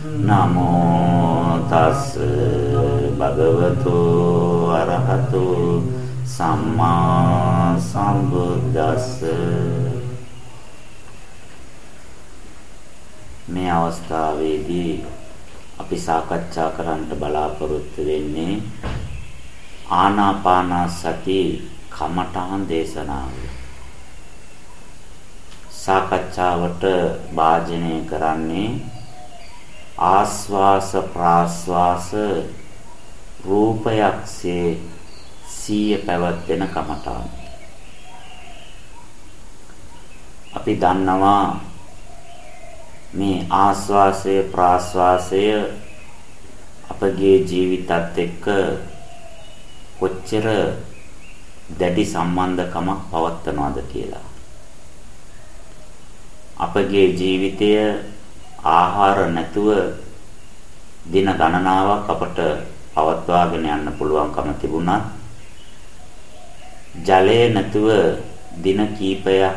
නමෝ තස් භගවතු අරහතු සම්මා සම්බුද්දස්ස මේ අවස්ථාවේදී අපි සාකච්ඡා කරන්න බලාපොරොත්තු වෙන්නේ ආනාපාන සති කමඨහන් දේශනාව. සාකච්ඡාවට වාජනය කරන්නේ ආස්වාස ප්‍රාස්වාස රූපයක්සේ සීය පැවැත්වෙන කමඨාන. අපි දන්නවා මේ ආස්වාසය ප්‍රාස්වාසය අපගේ ජීවිතත් එක්ක කොච්චර දැඩි සම්බන්ධකමක් පවත්වනවද කියලා. අපගේ ජීවිතය ආහාර නැතුව දින ගණනාවක් අපට පවත්වාගෙන යන්න පුළුවන්කම තිබුණත් ජලය නැතුව දින කීපයක්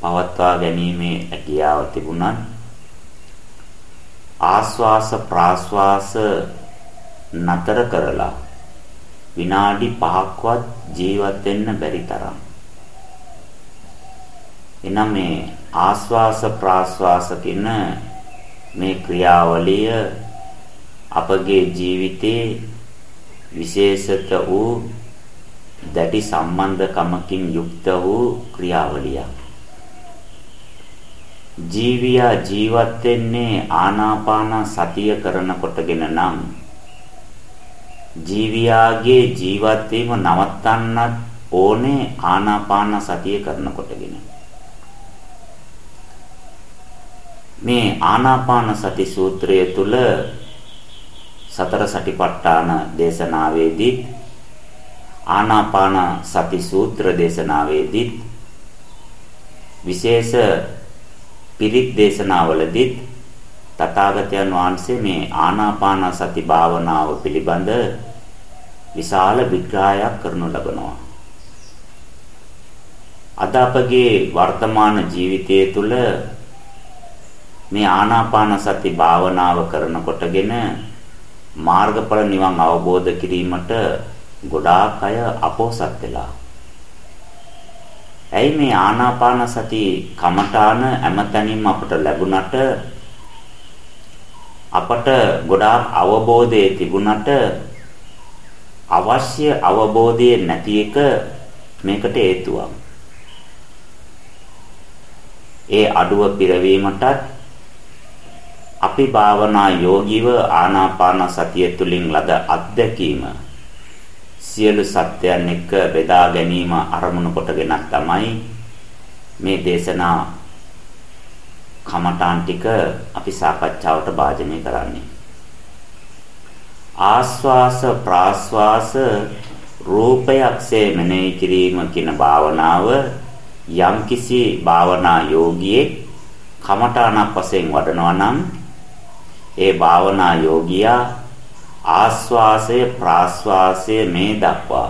පවත්වා ගැනීමේ හැකියාව තිබුණත් ආස්වාස ප්‍රාස්වාස නතර කරලා විනාඩි 5ක්වත් ජීවත් වෙන්න බැරි තරම්. එනම් මේ ආස්වාස ප්‍රාස්වාස කියන මේ ක්‍රියාවලිය අපගේ ජීවිතේ විශේෂත වූ දැඩි සම්බන්ධකමකින් යුක්ත වූ ක්‍රියාවලියක්. ජීවියා ජීවත් වෙන්නේ ආනාපාන සතිය කරනකොටගෙන නම් ජීවියාගේ ජීවත් වීම නවත්තන්නත් ඕනේ ආනාපාන සතිය කරනකොටගෙන. මේ ආනාපාන සති සූත්‍රය තුල සතර සටිපට්ඨාන දේශනාවේදී ආනාපාන සති සූත්‍ර දේශනාවේදී විශේෂ පිරිත් දේශනාවලදී තථාගතයන් වහන්සේ මේ ආනාපාන සති භාවනාව පිළිබඳ විශාල විග්‍රහයක් කරනු ලබනවා. අද අපගේ වර්තමාන ජීවිතය තුළ මේ ආනාපාන සති භාවනාව කරනකොටගෙන මාර්ගඵල නිවන් අවබෝධ කිරීමට ගොඩාක් අය අපෝසත් වෙලා. ඇයි මේ ආනාපාන සති කමඨාන හැමතැනින්ම අපට ලැබුණට අපට ගොඩාක් අවබෝධය තිබුණට අවශ්‍ය අවබෝධය නැති එක මේකට හේතුවක්. ඒ අඩුව පිරවීමටත් අපි භාවනා යෝගීව ආනාපාන සතිය තුලින් ලද අත්දැකීම සියලු සත්‍යයන් එක්ක බෙදා ගැනීම අරමුණු කොටගෙන තමයි මේ දේශනා කමඨාන් ටික අපි සාකච්ඡාවට භාජනය කරන්නේ. ආස්වාස ප්‍රාස්වාස රූපයක්සේ මෙනෙහි කිරීම කියන භාවනාව යම්කිසි භාවනා යෝගියෙක් කමඨාණක් වශයෙන් වඩනවා නම් ඒ භාවනා යෝගියා ආස්වාසය ප්‍රාස්වාසය මේ දක්වා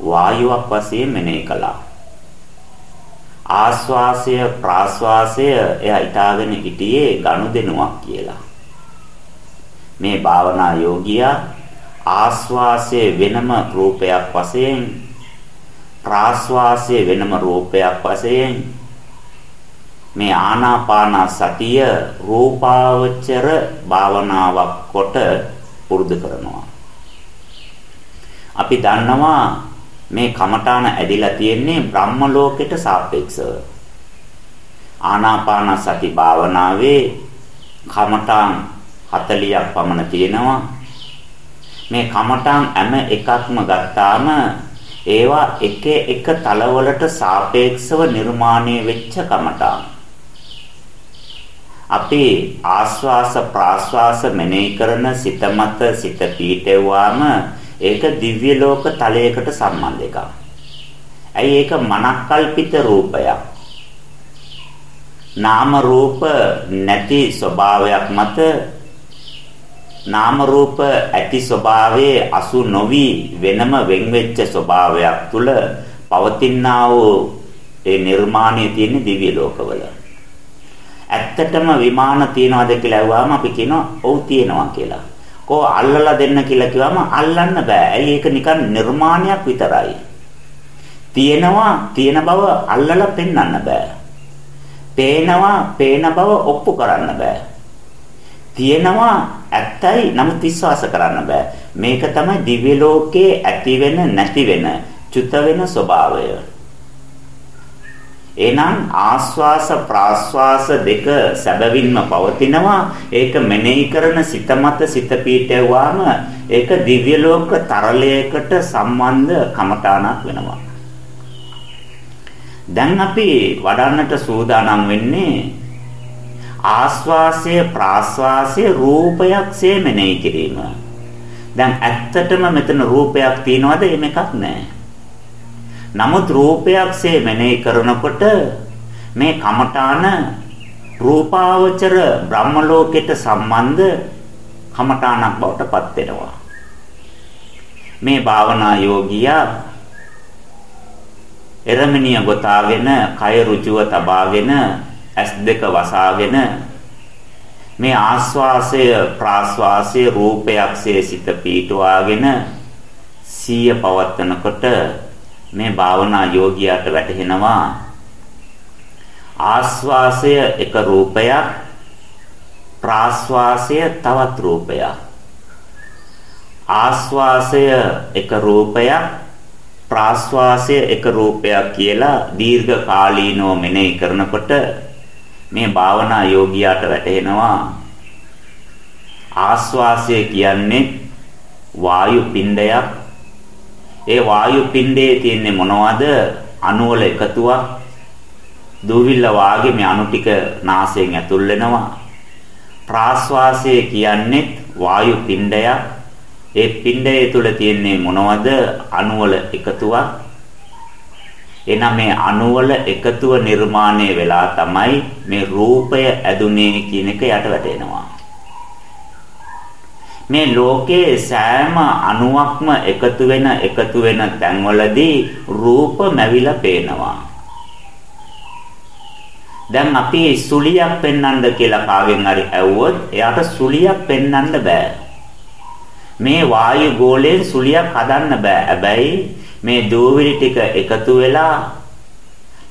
වායුවක් වශයෙන් මෙනෙහි කළා. ආස්වාසය ප්‍රාස්වාසය එයා ඊටාගෙන හිටියේ ගනුදෙනුවක් කියලා. මේ භාවනා යෝගියා ආස්වාසය වෙනම රූපයක් වශයෙන් ප්‍රාස්වාසය වෙනම රූපයක් වශයෙන් මේ ආනාපාන සතිය රූපාවචර භාවනාවක් කොට පුරුදු කරනවා. අපි දන්නවා මේ කමඨාන ඇදිලා තියෙන්නේ බ්‍රහ්ම ලෝකෙට සාපේක්ෂව. ආනාපාන සති භාවනාවේ කමඨාන් 40ක් පමණ තියෙනවා. මේ කමඨාන් හැම එකක්ම ගත්තාම ඒවා එක එක තලවලට සාපේක්ෂව නිර්මාණය වෙච්ච කමඨාන්. අපි ආස්වාස ප්‍රාස්වාස මෙනෙහි කරන සිත මත සිත පීඨෙව්වාම ඒක දිව්‍ය ලෝක තලයකට සම්බන්ධ එකක්. ඇයි ඒක මනක්කල්පිත රූපයක්. නාම රූප නැති ස්වභාවයක් මත නාම රූප ඇති ස්වභාවයේ අසු නොවි වෙනම වෙන් වෙච්ච ස්වභාවයක් තුල පවතිනා වූ ඒ නිර්මාණය තියෙන දිව්‍ය ලෝකවල. ඇත්තටම විමාන තියනවාද කියලා අහුවාම අපි කියනවා ඔව් තියෙනවා කියලා. කෝ අල්ලලා දෙන්න කියලා කිව්වම අල්ලන්න බෑ. ඇයි ඒක නිකන් නිර්මාණයක් විතරයි. තියෙනවා තියෙන බව අල්ලලා පෙන්වන්න බෑ. පේනවා පේන බව ඔප්පු කරන්න බෑ. තියෙනවා ඇත්තයි නමුත් විශ්වාස කරන්න බෑ. මේක තමයි දිව්‍ය ලෝකයේ ඇති වෙන නැති වෙන චුත වෙන ස්වභාවය. එහෙනම් ආස්වාස ප්‍රාස්වාස දෙක සැබවින්ම පවතිනවා. ඒක මෙනෙහි කරන සිත මත සිත පීඨවුවාම ඒක දිව්‍ය ලෝක තරලයකට සම්බන්ධ කමඨාණක් වෙනවා. දැන් අපි වඩන්නට සූදානම් වෙන්නේ ආස්වාසය ප්‍රාස්වාසය රූපයක්සේ මෙනෙහි කිරීම. දැන් ඇත්තටම මෙතන රූපයක් තියනවද? එහෙම එකක් නැහැ. නමුත් රූපයක්සේ මෙනෙහි කරනකොට මේ කමඨාන රූපාවචර බ්‍රහ්ම ලෝකයට සම්බන්ධ කමඨානක් බවට පත් වෙනවා. මේ භාවනා යෝගියා එරමිනිය ගොතාගෙන කය ඍජුව තබාගෙන ඇස් දෙක වසාගෙන මේ ආස්වාසය ප්‍රාස්වාසය රූපයක්සේ සිත පීටුවාගෙන සීය පවත්නකොට මේ භාවනා යෝගියාට වැටහෙනවා. ආස්වාසය එක රූපයක් ප්‍රාස්වාසය තවත් රූපයක්. ආස්වාසය එක රූපයක් ප්‍රාස්වාසය එක රූපයක් කියලා දීර්ඝ කාලීනව මෙනෙහි කරනකොට මේ භාවනා යෝගියාට වැටහෙනවා. ආස්වාසය කියන්නේ වායු පිණ්ඩයක් ඒ වායු පිණ්ඩයේ තියෙන්නේ මොනවද? අණු වල එකතුවක්. දූවිල්ල වාගේ මේ අණු ටික නාසයෙන් ඇතුල් වෙනවා. ප්‍රාශ්වාසය කියන්නේ වායු පිණ්ඩයක්. ඒ පිණ්ඩය තුල තියෙන්නේ මොනවද? අණු වල එකතුවක්. එනම් මේ අණු වල එකතුව නිර්මාණය වෙලා තමයි මේ රූපය ඇදුනේ කියන එක යට වැටෙනවා. මේ ලෝකයේ සෑම අණුවක්ම එකතු වෙන එකතු වෙන තැන්වලදී රූප මැවිලා පේනවා. දැන් අපි සුලියක් පෙන්වන්න කියලා කාගෙන් හරි ඇහුවොත් එයාට සුලියක් පෙන්වන්න බෑ. මේ වායු ගෝලයෙන් සුලියක් හදන්න බෑ. හැබැයි මේ දූවිලි ටික එකතු වෙලා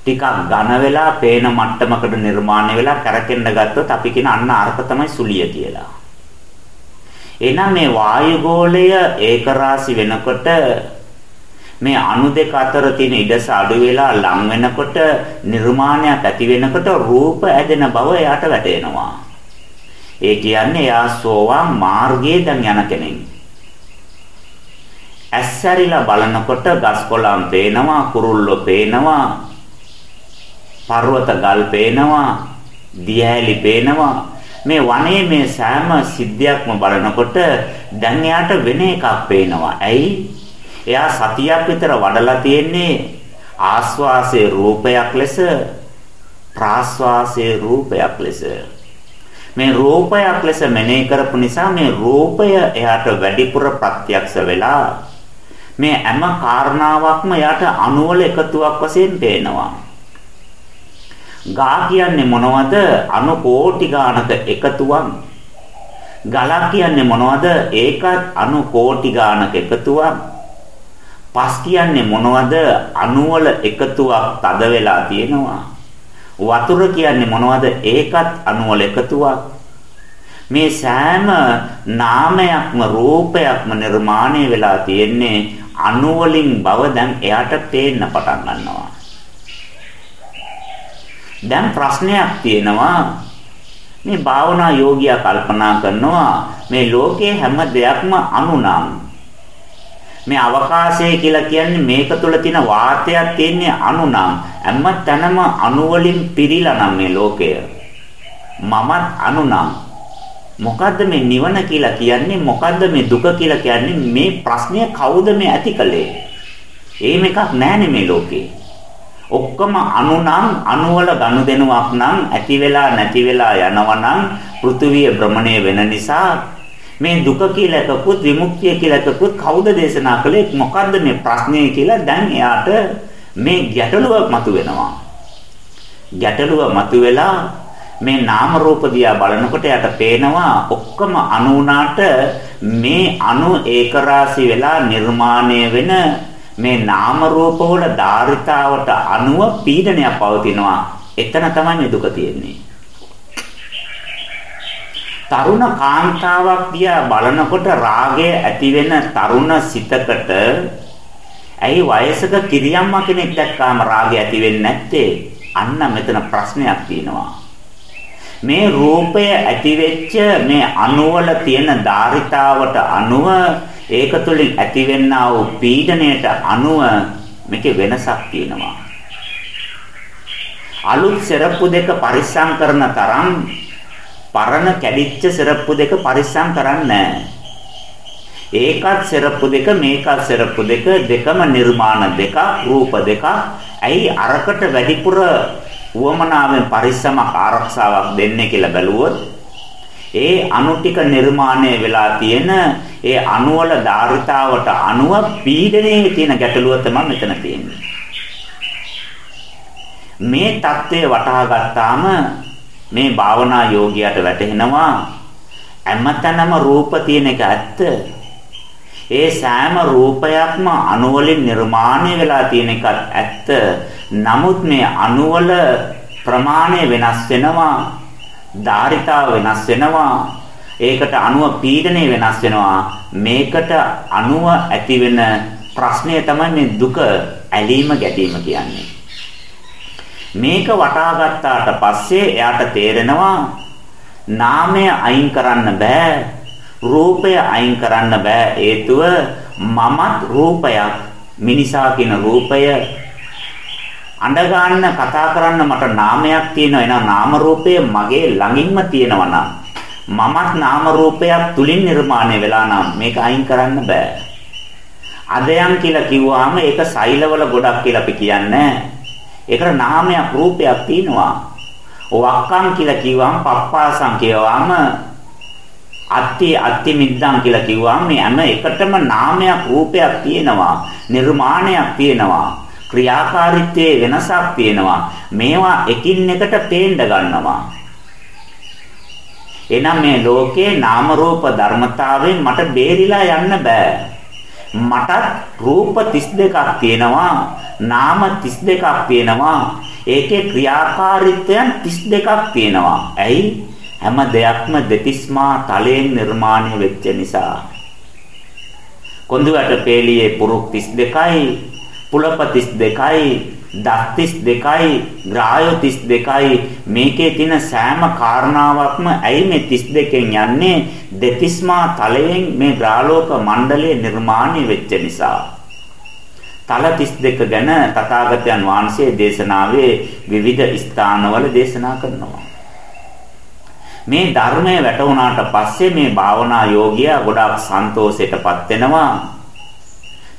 ටිකක් ඝන වෙලා පේන මට්ටමකට නිර්මාණය වෙලා කරකෙන්න ගත්තොත් අපි කියන අන්න අර්ථ තමයි සුලිය කියලා. එහෙනම් මේ වායු ගෝලය ඒකරාශි වෙනකොට මේ අණු දෙක අතර තියෙන ඉඩස අඩු වෙලා ලං වෙනකොට නිර්මාණයක් ඇති වෙනකොට රූප ඇදෙන බව එයාට වැටෙනවා. ඒ කියන්නේ එයා සෝවාන් මාර්ගයේ දැන් යන කෙනෙක්. ඇස්සරිලා බලනකොට ගස් කොළන් පේනවා, කුරුල්ලෝ පේනවා, පර්වත ගල් පේනවා, දියැලි පේනවා, මේ වනයේ මේ සෑම සිද්ධියක්ම බලනකොට දැන් එයාට වෙන එකක් පේනවා. ඇයි? එයා සතියක් විතර වඩලා තියෙන්නේ ආස්වාසේ රූපයක් ලෙස ප්‍රාස්වාසේ රූපයක් ලෙස. මේ රූපයක් ලෙස මෙනෙහි කරපු නිසා මේ රූපය එයාට වැඩිපුර ප්‍රත්‍යක්ෂ වෙලා මේ හැම කාරණාවක්ම එයාට අණුවල එකතුවක් වශයෙන් පේනවා. ගා කියන්නේ මොනවද? අණු කෝටි ගානක එකතුවක්. ගලක් කියන්නේ මොනවද? ඒකත් අණු කෝටි ගානක එකතුවක්. පස් කියන්නේ මොනවද? අණු වල එකතුවක් තද වෙලා තියෙනවා. වතුර කියන්නේ මොනවද? ඒකත් අණු වල එකතුවක්. මේ සෑම නාමයක්ම රූපයක්ම නිර්මාණය වෙලා තියෙන්නේ අණු වලින් බව දැන් එයාට පේන්න පටන් ගන්නවා. දැන් ප්‍රශ්නයක් තියෙනවා. මේ භාවනා යෝගියා කල්පනා කරනවා මේ ලෝකයේ හැම දෙයක්ම අනුනම්. මේ අවකාශය කියලා කියන්නේ මේක තුල තියෙන වාතයක් තියෙන්නේ අනුනම්. හැම තැනම අණු වලින් පිරීලා නම් මේ ලෝකය. මමත් අනුනම්. මොකද්ද මේ නිවන කියලා කියන්නේ? මොකද්ද මේ දුක කියලා කියන්නේ? මේ ප්‍රශ්නය කවුද මේ ඇති කළේ? එහෙම එකක් නැහැනේ මේ ලෝකේ. ඔක්කොම අණු නම් අණුවල ගනුදෙනුවක් නම් ඇති වෙලා නැති වෙලා යනවා නම් පෘථුවිය භ්‍රමණය වෙන නිසා මේ දුක කියලා එකකුත් විමුක්තිය කියලා එකකුත් කවුද දේශනා කළේ? මොකද්ද මේ ප්‍රශ්නේ කියලා දැන් එයාට මේ ගැටලුව මතුවෙනවා. ගැටලුව මතුවෙලා මේ නාම රූප දිහා බලනකොට යට පේනවා ඔක්කොම අණු උනාට මේ අණු ඒකරාශි වෙලා නිර්මාණය වෙන මේ නාම රූප වල ධාරිතාවට අණුව පීඩනයක් පවතිනවා. එතන තමයි මේ දුක තියෙන්නේ. තරුණ කාන්තාවක් දිහා බලනකොට රාගය ඇති වෙන තරුණ සිතකට ඇයි වයසක කිරියම්මා කෙනෙක් දැක්කාම රාගය ඇති වෙන්නේ නැත්තේ? අන්න මෙතන ප්‍රශ්නයක් තියෙනවා. මේ රූපය ඇතිවෙච්ච මේ අණුවල තියෙන ධාරිතාවට අණුව ඒක තුළින් ඇතිවෙනා වූ පීඩණයට අණුව මේකේ වෙනසක් තියෙනවා. අලුත් සරප්පු දෙක පරිස්සම් කරන තරම් පරණ කැඩිච්ච සරප්පු දෙක පරිස්සම් කරන්නේ ඒකත් සරප්පු දෙක මේකත් සරප්පු දෙක දෙකම නිර්මාණ දෙක රූප දෙක ඇයි අරකට වැඩිපුර උවමනාවෙන් පරිස්සමක් ආරක්ෂාවක් දෙන්නේ කියලා බැලුවොත් ඒ අණු ටික නිර්මාණය වෙලා තියෙන ඒ අණු වල ධාරිතාවට අණුව පීඩනයේ තියෙන ගැටලුව තමයි මෙතන තියෙන්නේ. මේ தත්ත්වය වටහා ගත්තාම මේ භාවනා යෝගියාට වැටහෙනවා හැමතැනම රූප තියෙන එක ඇත්ත. ඒ සෑම රූපයක්ම අණු වලින් නිර්මාණය වෙලා තියෙන එකත් ඇත්ත. නමුත් මේ අණු වල ප්‍රමාණය වෙනස් වෙනවා. ධාරිතාව වෙනස් වෙනවා. ඒකට අණුව පීඩනය වෙනස් වෙනවා. මේකට අණුව ඇති වෙන ප්‍රශ්නය තමයි මේ දුක ඇලීම ගැටීම කියන්නේ. මේක වටහා ගත්තාට පස්සේ එයාට තේරෙනවා නාමය අයින් කරන්න බෑ රූපය අයින් කරන්න බෑ හේතුව මමත් රූපයක් මිනිසා කියන රූපය අඬ ගන්න කතා කරන්න මට නාමයක් තියෙනවා. එහෙනම් නාම රූපය මගේ ළඟින්ම තියෙනවා නම් මමත් නාම රූපයක් තුලින් නිර්මාණය වෙලා නම් මේක අයින් කරන්න බෑ. අදයන් කියලා කිව්වහම ඒක සෛලවල ගොඩක් කියලා අපි කියන්නේ. ඒකට නාමයක් රූපයක් තියෙනවා. වක්කම් කියලා කිව්වම පප්පාසම් කියවම අත්ති අත්ති මිද්දන් කියලා කිව්වම මේ හැම එකටම නාමයක් රූපයක් තියෙනවා. නිර්මාණයක් තියෙනවා. ක්‍රියාකාරීත්වයේ වෙනසක් තියෙනවා. මේවා එකින් එකට පේන්න ගන්නවා. එනම් මේ ලෝකේ නාම රූප ධර්මතාවයෙන් මට බේරිලා යන්න බෑ. මටත් රූප 32ක් තියෙනවා නාම 32ක් තියෙනවා ඒකේ ක්‍රියාකාරීත්වයන් 32ක් තියෙනවා. ඇයි? හැම දෙයක්ම දෙතිස්මා තලයෙන් නිර්මාණය වෙච්ච නිසා. කොඳුයට පේලියේ පුරුක් 32යි පුලප 32යි දත් 32යි ග්‍රායෝ 32යි මේකේ තියෙන සෑම කාරණාවක්ම ඇයි මේ 32කින් යන්නේ? දෙතිස්මා තලයෙන් මේ ග්‍රාලෝක මණ්ඩලය නිර්මාණය වෙච්ච නිසා. තල 32 ගැන තථාගතයන් වහන්සේ දේශනාවේ විවිධ ස්ථානවල දේශනා කරනවා. මේ ධර්මය වැටුණාට පස්සේ මේ භාවනා යෝගියා ගොඩාක් සන්තෝෂයටපත් වෙනවා.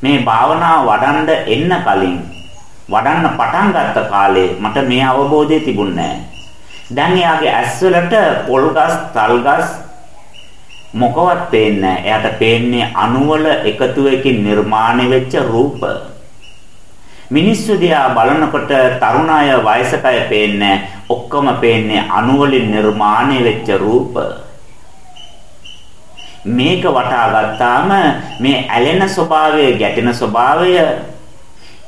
මේ භාවනා වඩන්න එන්න කලින් වඩන්න පටන් ගත්ත කාලේ මට මේ අවබෝධය තිබුණේ දැන් එයාගේ ඇස්වලට පොල්ගස්, තල්ගස් මොකවත් පේන්නේ නැහැ. එයාට පේන්නේ අණුවල එකතුවකින් නිර්මාණය වෙච්ච රූප. මිනිස්සු දිහා බලනකොට තරුණ අය වයසට අය පේන්නේ ඔක්කොම පේන්නේ අණු වලින් නිර්මාණය වෙච්ච රූප මේක වටා ගත්තාම මේ ඇලෙන ස්වභාවය ගැටෙන ස්වභාවය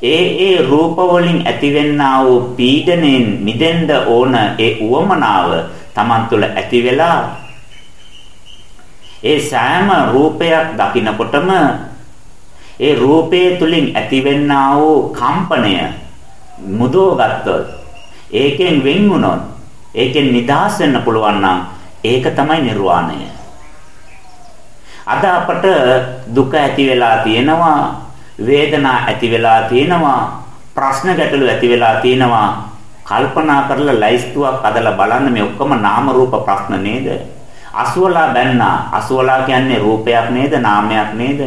ඒ ඒ රූප වලින් ඇතිවෙනා වූ පීඩණයෙන් මිදෙන්න ඕන ඒ උවමනාව Taman තුල ඇති වෙලා ඒ සෑම රූපයක් දකිනකොටම ඒ රූපයේ තුලින් ඇතිවෙනා වූ කම්පනය මුදව ගත්තොත් ඒකෙන් වෙන් වුණොත් ඒකෙන් නිදහස් වෙන්න පුළුවන් නම් ඒක තමයි නිර්වාණය. අද අපට දුක ඇති වෙලා තියෙනවා වේදනා ඇති වෙලා තියෙනවා ප්‍රශ්න ගැටලු ඇති වෙලා තියෙනවා. කල්පනා කරලා ලයිස්තුවක් අදලා බලන්න මේ ඔක්කොම නාම රූප ප්‍රශ්න නේද? අසුවලා බැන්නා. අසුවලා කියන්නේ රූපයක් නේද නාමයක් නේද?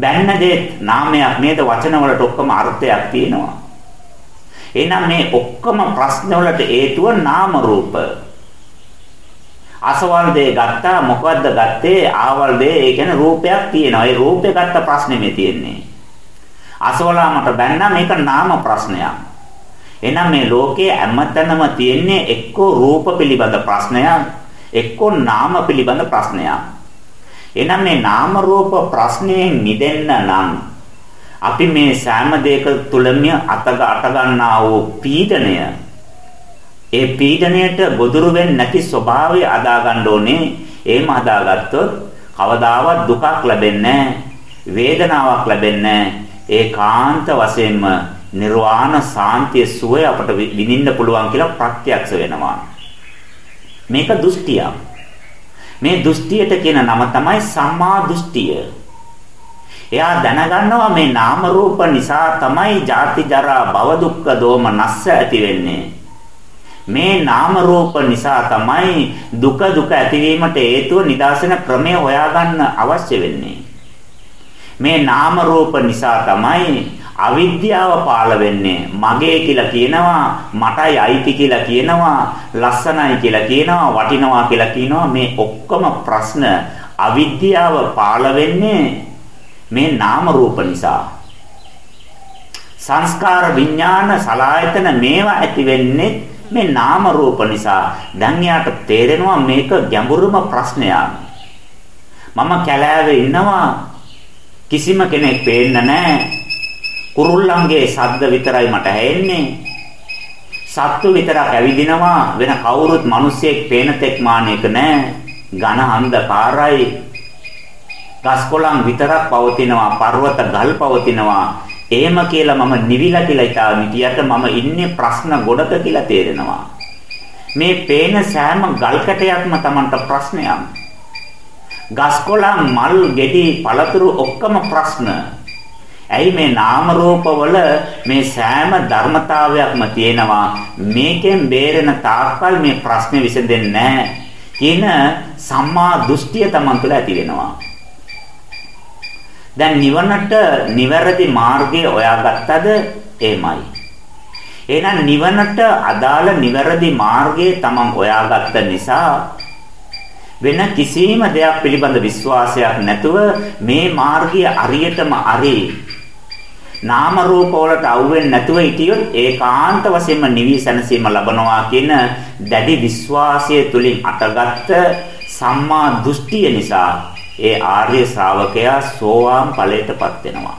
බැන්න දෙත් නාමයක් නේද? වචන වලට ඔක්කොම අර්ථයක් තියෙනවා. එහෙනම් මේ ඔක්කොම ප්‍රශ්න වලට හේතුව නාම රූප. අසවල් දේ ගත්තා මොකද්ද ගත්තේ ආවල් දේ ඒ කියන්නේ රූපයක් තියෙනවා. ඒ රූපේ ගත්ත ප්‍රශ්නේ මේ තියෙන්නේ. අසවලා මට බැන්නා මේක නාම ප්‍රශ්නයක්. එහෙනම් මේ ලෝකයේ හැමතැනම තියෙන්නේ එක්කෝ රූප පිළිබඳ ප්‍රශ්නයක් එක්කෝ නාම පිළිබඳ ප්‍රශ්නයක්. එහෙනම් මේ නාම රූප ප්‍රශ්නයෙන් මිදෙන්න නම් අපි මේ සෑම දෙයක තුලම අතග අට ගන්නා වූ පීඩණය ඒ පීඩණයට ගොදුරු වෙන්නේ නැති ස්වභාවය අදා ගන්න ඕනේ. එහෙම හදාගත්තොත් කවදාවත් දුකක් ලැබෙන්නේ වේදනාවක් ලැබෙන්නේ ඒකාන්ත වශයෙන්ම නිර්වාණ සාන්තිය සුවය අපට විඳින්න පුළුවන් කියලා ප්‍රත්‍යක්ෂ වෙනවා. මේක දෘෂ්ටියක්. මේ දෘෂ්ටියට කියන නම තමයි සම්මා දෘෂ්ටිය. එයා දැනගන්නවා මේ නාම රූප නිසා තමයි ජාති ජරා භව දුක්ඛ දෝම නස්ස ඇති වෙන්නේ. මේ නාම රූප නිසා තමයි දුක දුක ඇතිවීමට හේතුව නිදාසන ක්‍රමය හොයාගන්න අවශ්‍ය වෙන්නේ. මේ නාම රූප නිසා තමයි අවිද්‍යාව පාළ වෙන්නේ. මගේ කියලා කියනවා මටයි අයිති කියලා කියනවා ලස්සනයි කියලා කියනවා වටිනවා කියලා කියනවා. මේ ඔක්කොම ප්‍රශ්න අවිද්‍යාව පාළ වෙන්නේ මේ නාම රූප නිසා. සංස්කාර විඥාන සලායතන මේවා ඇති වෙන්නේ මේ නාම රූප නිසා දැන් යාට තේරෙනවා මේක ගැඹුරුම ප්‍රශ්නයක් මම කැලෑවේ ඉන්නවා කිසිම කෙනෙක් පේන්න නැහැ කුරුල්ලන්ගේ ශබ්ද විතරයි මට ඇහෙන්නේ. සත්තු විතරක් ඇවිදිනවා වෙන කවුරුත් මිනිස්සෙක් පේන තෙක් මානෙක නෑ. ඝන අන්ධකාරයි. ගස්කොළන් විතරක් පවතිනවා පර්වත ගල් පවතිනවා. එහෙම කියලා මම නිවිලා කියලා හිතාගෙන හිටියට මම ඉන්නේ ප්‍රශ්න ගොඩක කියලා තේරෙනවා. මේ පේන සෑම ගල් කැටයක්ම Tamanට ප්‍රශ්නයක්. ගස්කොළන් මල් ගෙඩි පළතුරු ඔක්කොම ප්‍රශ්න. ඇයි මේ නාම රූපවල මේ සෑම ධර්මතාවයක්ම තියෙනවා මේකෙන් බේරෙන තාක්කල් මේ ප්‍රශ්නේ විසඳෙන්නේ නැහැ කියන සම්මා දෘෂ්ටිය Taman තුළ ඇති වෙනවා දැන් නිවනට නිවැරදි මාර්ගය හොයාගත්තද? එහෙමයි. එහෙනම් නිවනට අදාළ නිවැරදි මාර්ගය Taman හොයාගත්ත නිසා වෙන කිසිම දෙයක් පිළිබඳ විශ්වාසයක් නැතුව මේ මාර්ගය අරියටම අරි නාම රූප වලට අවුෙන්නේ නැතුව හිටියොත් ඒකාන්ත වශයෙන්ම නිවි සැනසීම ලබනවා කියන දැඩි විශ්වාසය තුලින් අටගත්ත සම්මා දෘෂ්ටිය නිසා ඒ ආර්ය ශ්‍රාවකයා සෝවාන් ඵලයටපත් වෙනවා.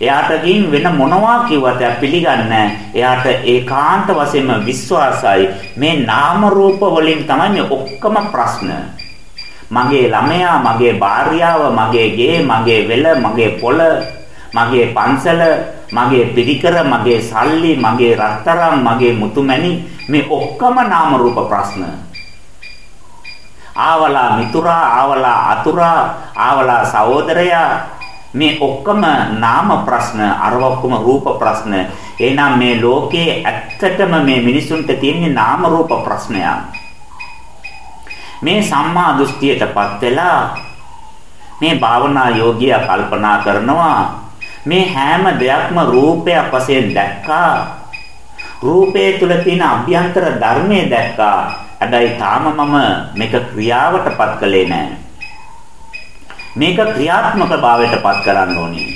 එයාට ගින් වෙන මොනවා කිව්වත් පිළිගන්නේ එයාට ඒකාන්ත වශයෙන්ම විශ්වාසයි මේ නාම රූප වලින් තමයි මේ ඔක්කොම ප්‍රශ්න මගේ ළමයා, මගේ භාර්යාව, මගේ ගේ, මගේ වෙල, මගේ පොළ, මගේ පන්සල, මගේ පිරිකර, මගේ සල්ලි, මගේ රත්තරන්, මගේ මුතුමැණි මේ ඔක්කොම නාම රූප ප්‍රශ්න. ආවලා මිතුරා, ආවලා අතුරා, ආවලා සහෝදරයා මේ ඔක්කොම නාම ප්‍රශ්න, අර ඔක්කොම රූප ප්‍රශ්න. එහෙනම් මේ ලෝකේ ඇත්තටම මේ මිනිසුන්ට තියෙන නාම රූප ප්‍රශ්නයක්. මේ සම්මා දෘෂ්ටියටපත් වෙලා මේ භාවනා යෝගියා කල්පනා කරනවා මේ හැම දෙයක්ම රූපයක් වශයෙන් දැක්කා රූපයේ තුල තියෙන අභ්‍යන්තර ධර්මයේ දැක්කා හැබැයි තාම මම මේක ක්‍රියාවටපත් කළේ නැහැ මේක ක්‍රියාත්මක භාවයටපත් කරන්න ඕනේ.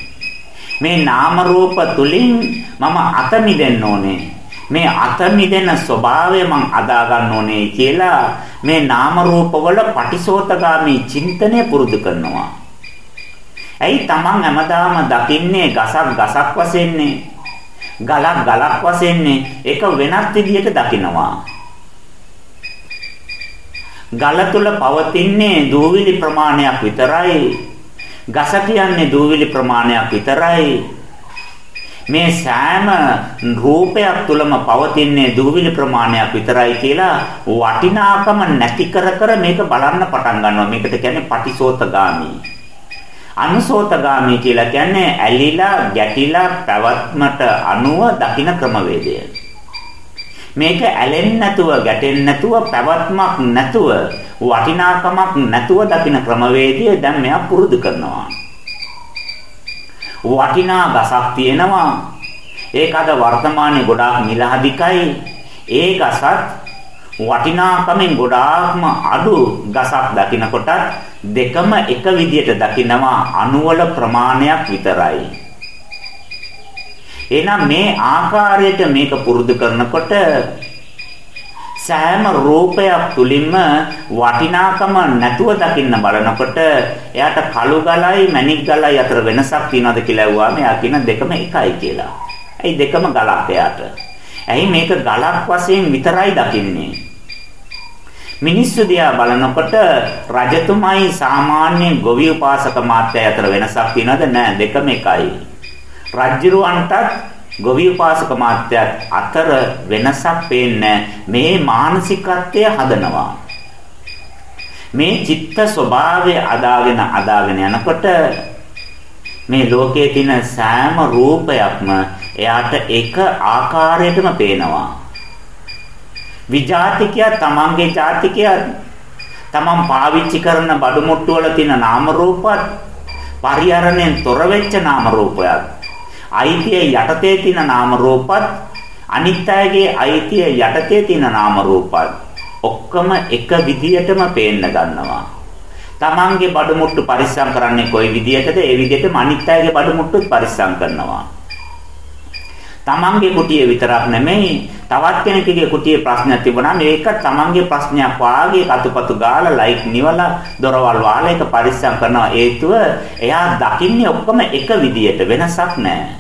මේ නාම රූප තුලින් මම අත මිදෙන්න ඕනේ. මේ අත මිදෙන ස්වභාවය මං අදා ගන්න ඕනේ කියලා මේ නාම රූපවල පටිසෝතගාමී චින්තනය පුරුදු කරනවා. ඇයි Taman හැමදාම දකින්නේ ගසක් ගසක් වශයෙන්නේ? ගලක් ගලක් වශයෙන්නේ. ඒක වෙනත් විදිහට දකිනවා. ගල තුල පවතින්නේ දූවිලි ප්‍රමාණයක් විතරයි. ගස කියන්නේ දූවිලි ප්‍රමාණයක් විතරයි. මේ සෑම රූපයක් තුලම පවතින්නේ දුවිලි ප්‍රමාණයක් විතරයි කියලා වටිනාකම නැති කර කර මේක බලන්න පටන් ගන්නවා. මේකට කියන්නේ පටිසෝතගාමි. අනුසෝතගාමි කියලා කියන්නේ ඇලිලා ගැටිලා පැවැත්මට අනුව දකින්න ක්‍රමවේදය. මේක ඇලෙන්නේ නැතුව ගැටෙන්නේ නැතුව පැවැත්මක් නැතුව වටිනාකමක් නැතුව දකින්න ක්‍රමවේදය දැන් මෙයා පුරුදු කරනවා. වටිනා ගසක් තියෙනවා. ඒක අද වර්තමානයේ ගොඩාක් මිල අධිකයි. ඒ ගසත් වටිනාකමින් ගොඩාක්ම අඩු ගසක් දකිනකොට දෙකම එක විදියට දකිනවා අණුවල ප්‍රමාණයක් විතරයි. එහෙනම් මේ ආකාරයට මේක පුරුදු කරනකොට සෑම රූපයක් තුලින්ම වටිනාකම නැතුව දකින්න බලනකොට එයාට කළු ගලයි මණික් ගලයි අතර වෙනසක් තියනවද කියලා ඇහුවාම එයා කියන දෙකම එකයි කියලා. ඇයි දෙකම ගලක් එයාට? ඇයි මේක ගලක් වශයෙන් විතරයි දකින්නේ? මිනිස්සු දිහා බලනකොට රජතුමයි සාමාන්‍ය ගොවි උපාසක මාත්‍ය අතර වෙනසක් තියනවද? නැහැ දෙකම එකයි. රජ්ජුරුවන්ටත් ගොවි උපාසක මාත්‍යත් අතර වෙනසක් පේන්නේ මේ මානසිකත්වය හදනවා. මේ චිත්ත ස්වභාවය අදාගෙන අදාගෙන යනකොට මේ ලෝකයේ තියෙන සෑම රූපයක්ම එයාට එක ආකාරයකම පේනවා. විජාතිකයා තමන්ගේ ජාතිකයා තමන් පාවිච්චි කරන බඩු මුට්ටු වල තියෙන නාම රූපත් පරිහරණයෙන් තොර වෙච්ච නාම රූපයක්. අයිතිය යටතේ තියෙන නාම රූපත් අනිත් අයගේ අයිතිය යටතේ තියෙන නාම රූපත් ඔක්කොම එක විදියටම පේන්න ගන්නවා. Tamange බඩු මුට්ටු පරිස්සම් කරන්නේ කොයි විදියටද? ඒ විදියටම අනිත් අයගේ බඩු මුට්ටුත් පරිස්සම් කරනවා. තමන්ගේ කුටිය විතරක් නෙමෙයි තවත් කෙනෙකුගේ කුටියේ ප්‍රශ්නයක් තිබුණා මේක තමන්ගේ ප්‍රශ්නයක් වාගේ කතුපතු ගාලා ලයිට් නිවලා දොරවල් වහලා ඒක පරිස්සම් කරනවා. හේතුව එයා දකින්නේ ඔක්කොම එක විදියට වෙනසක් නැහැ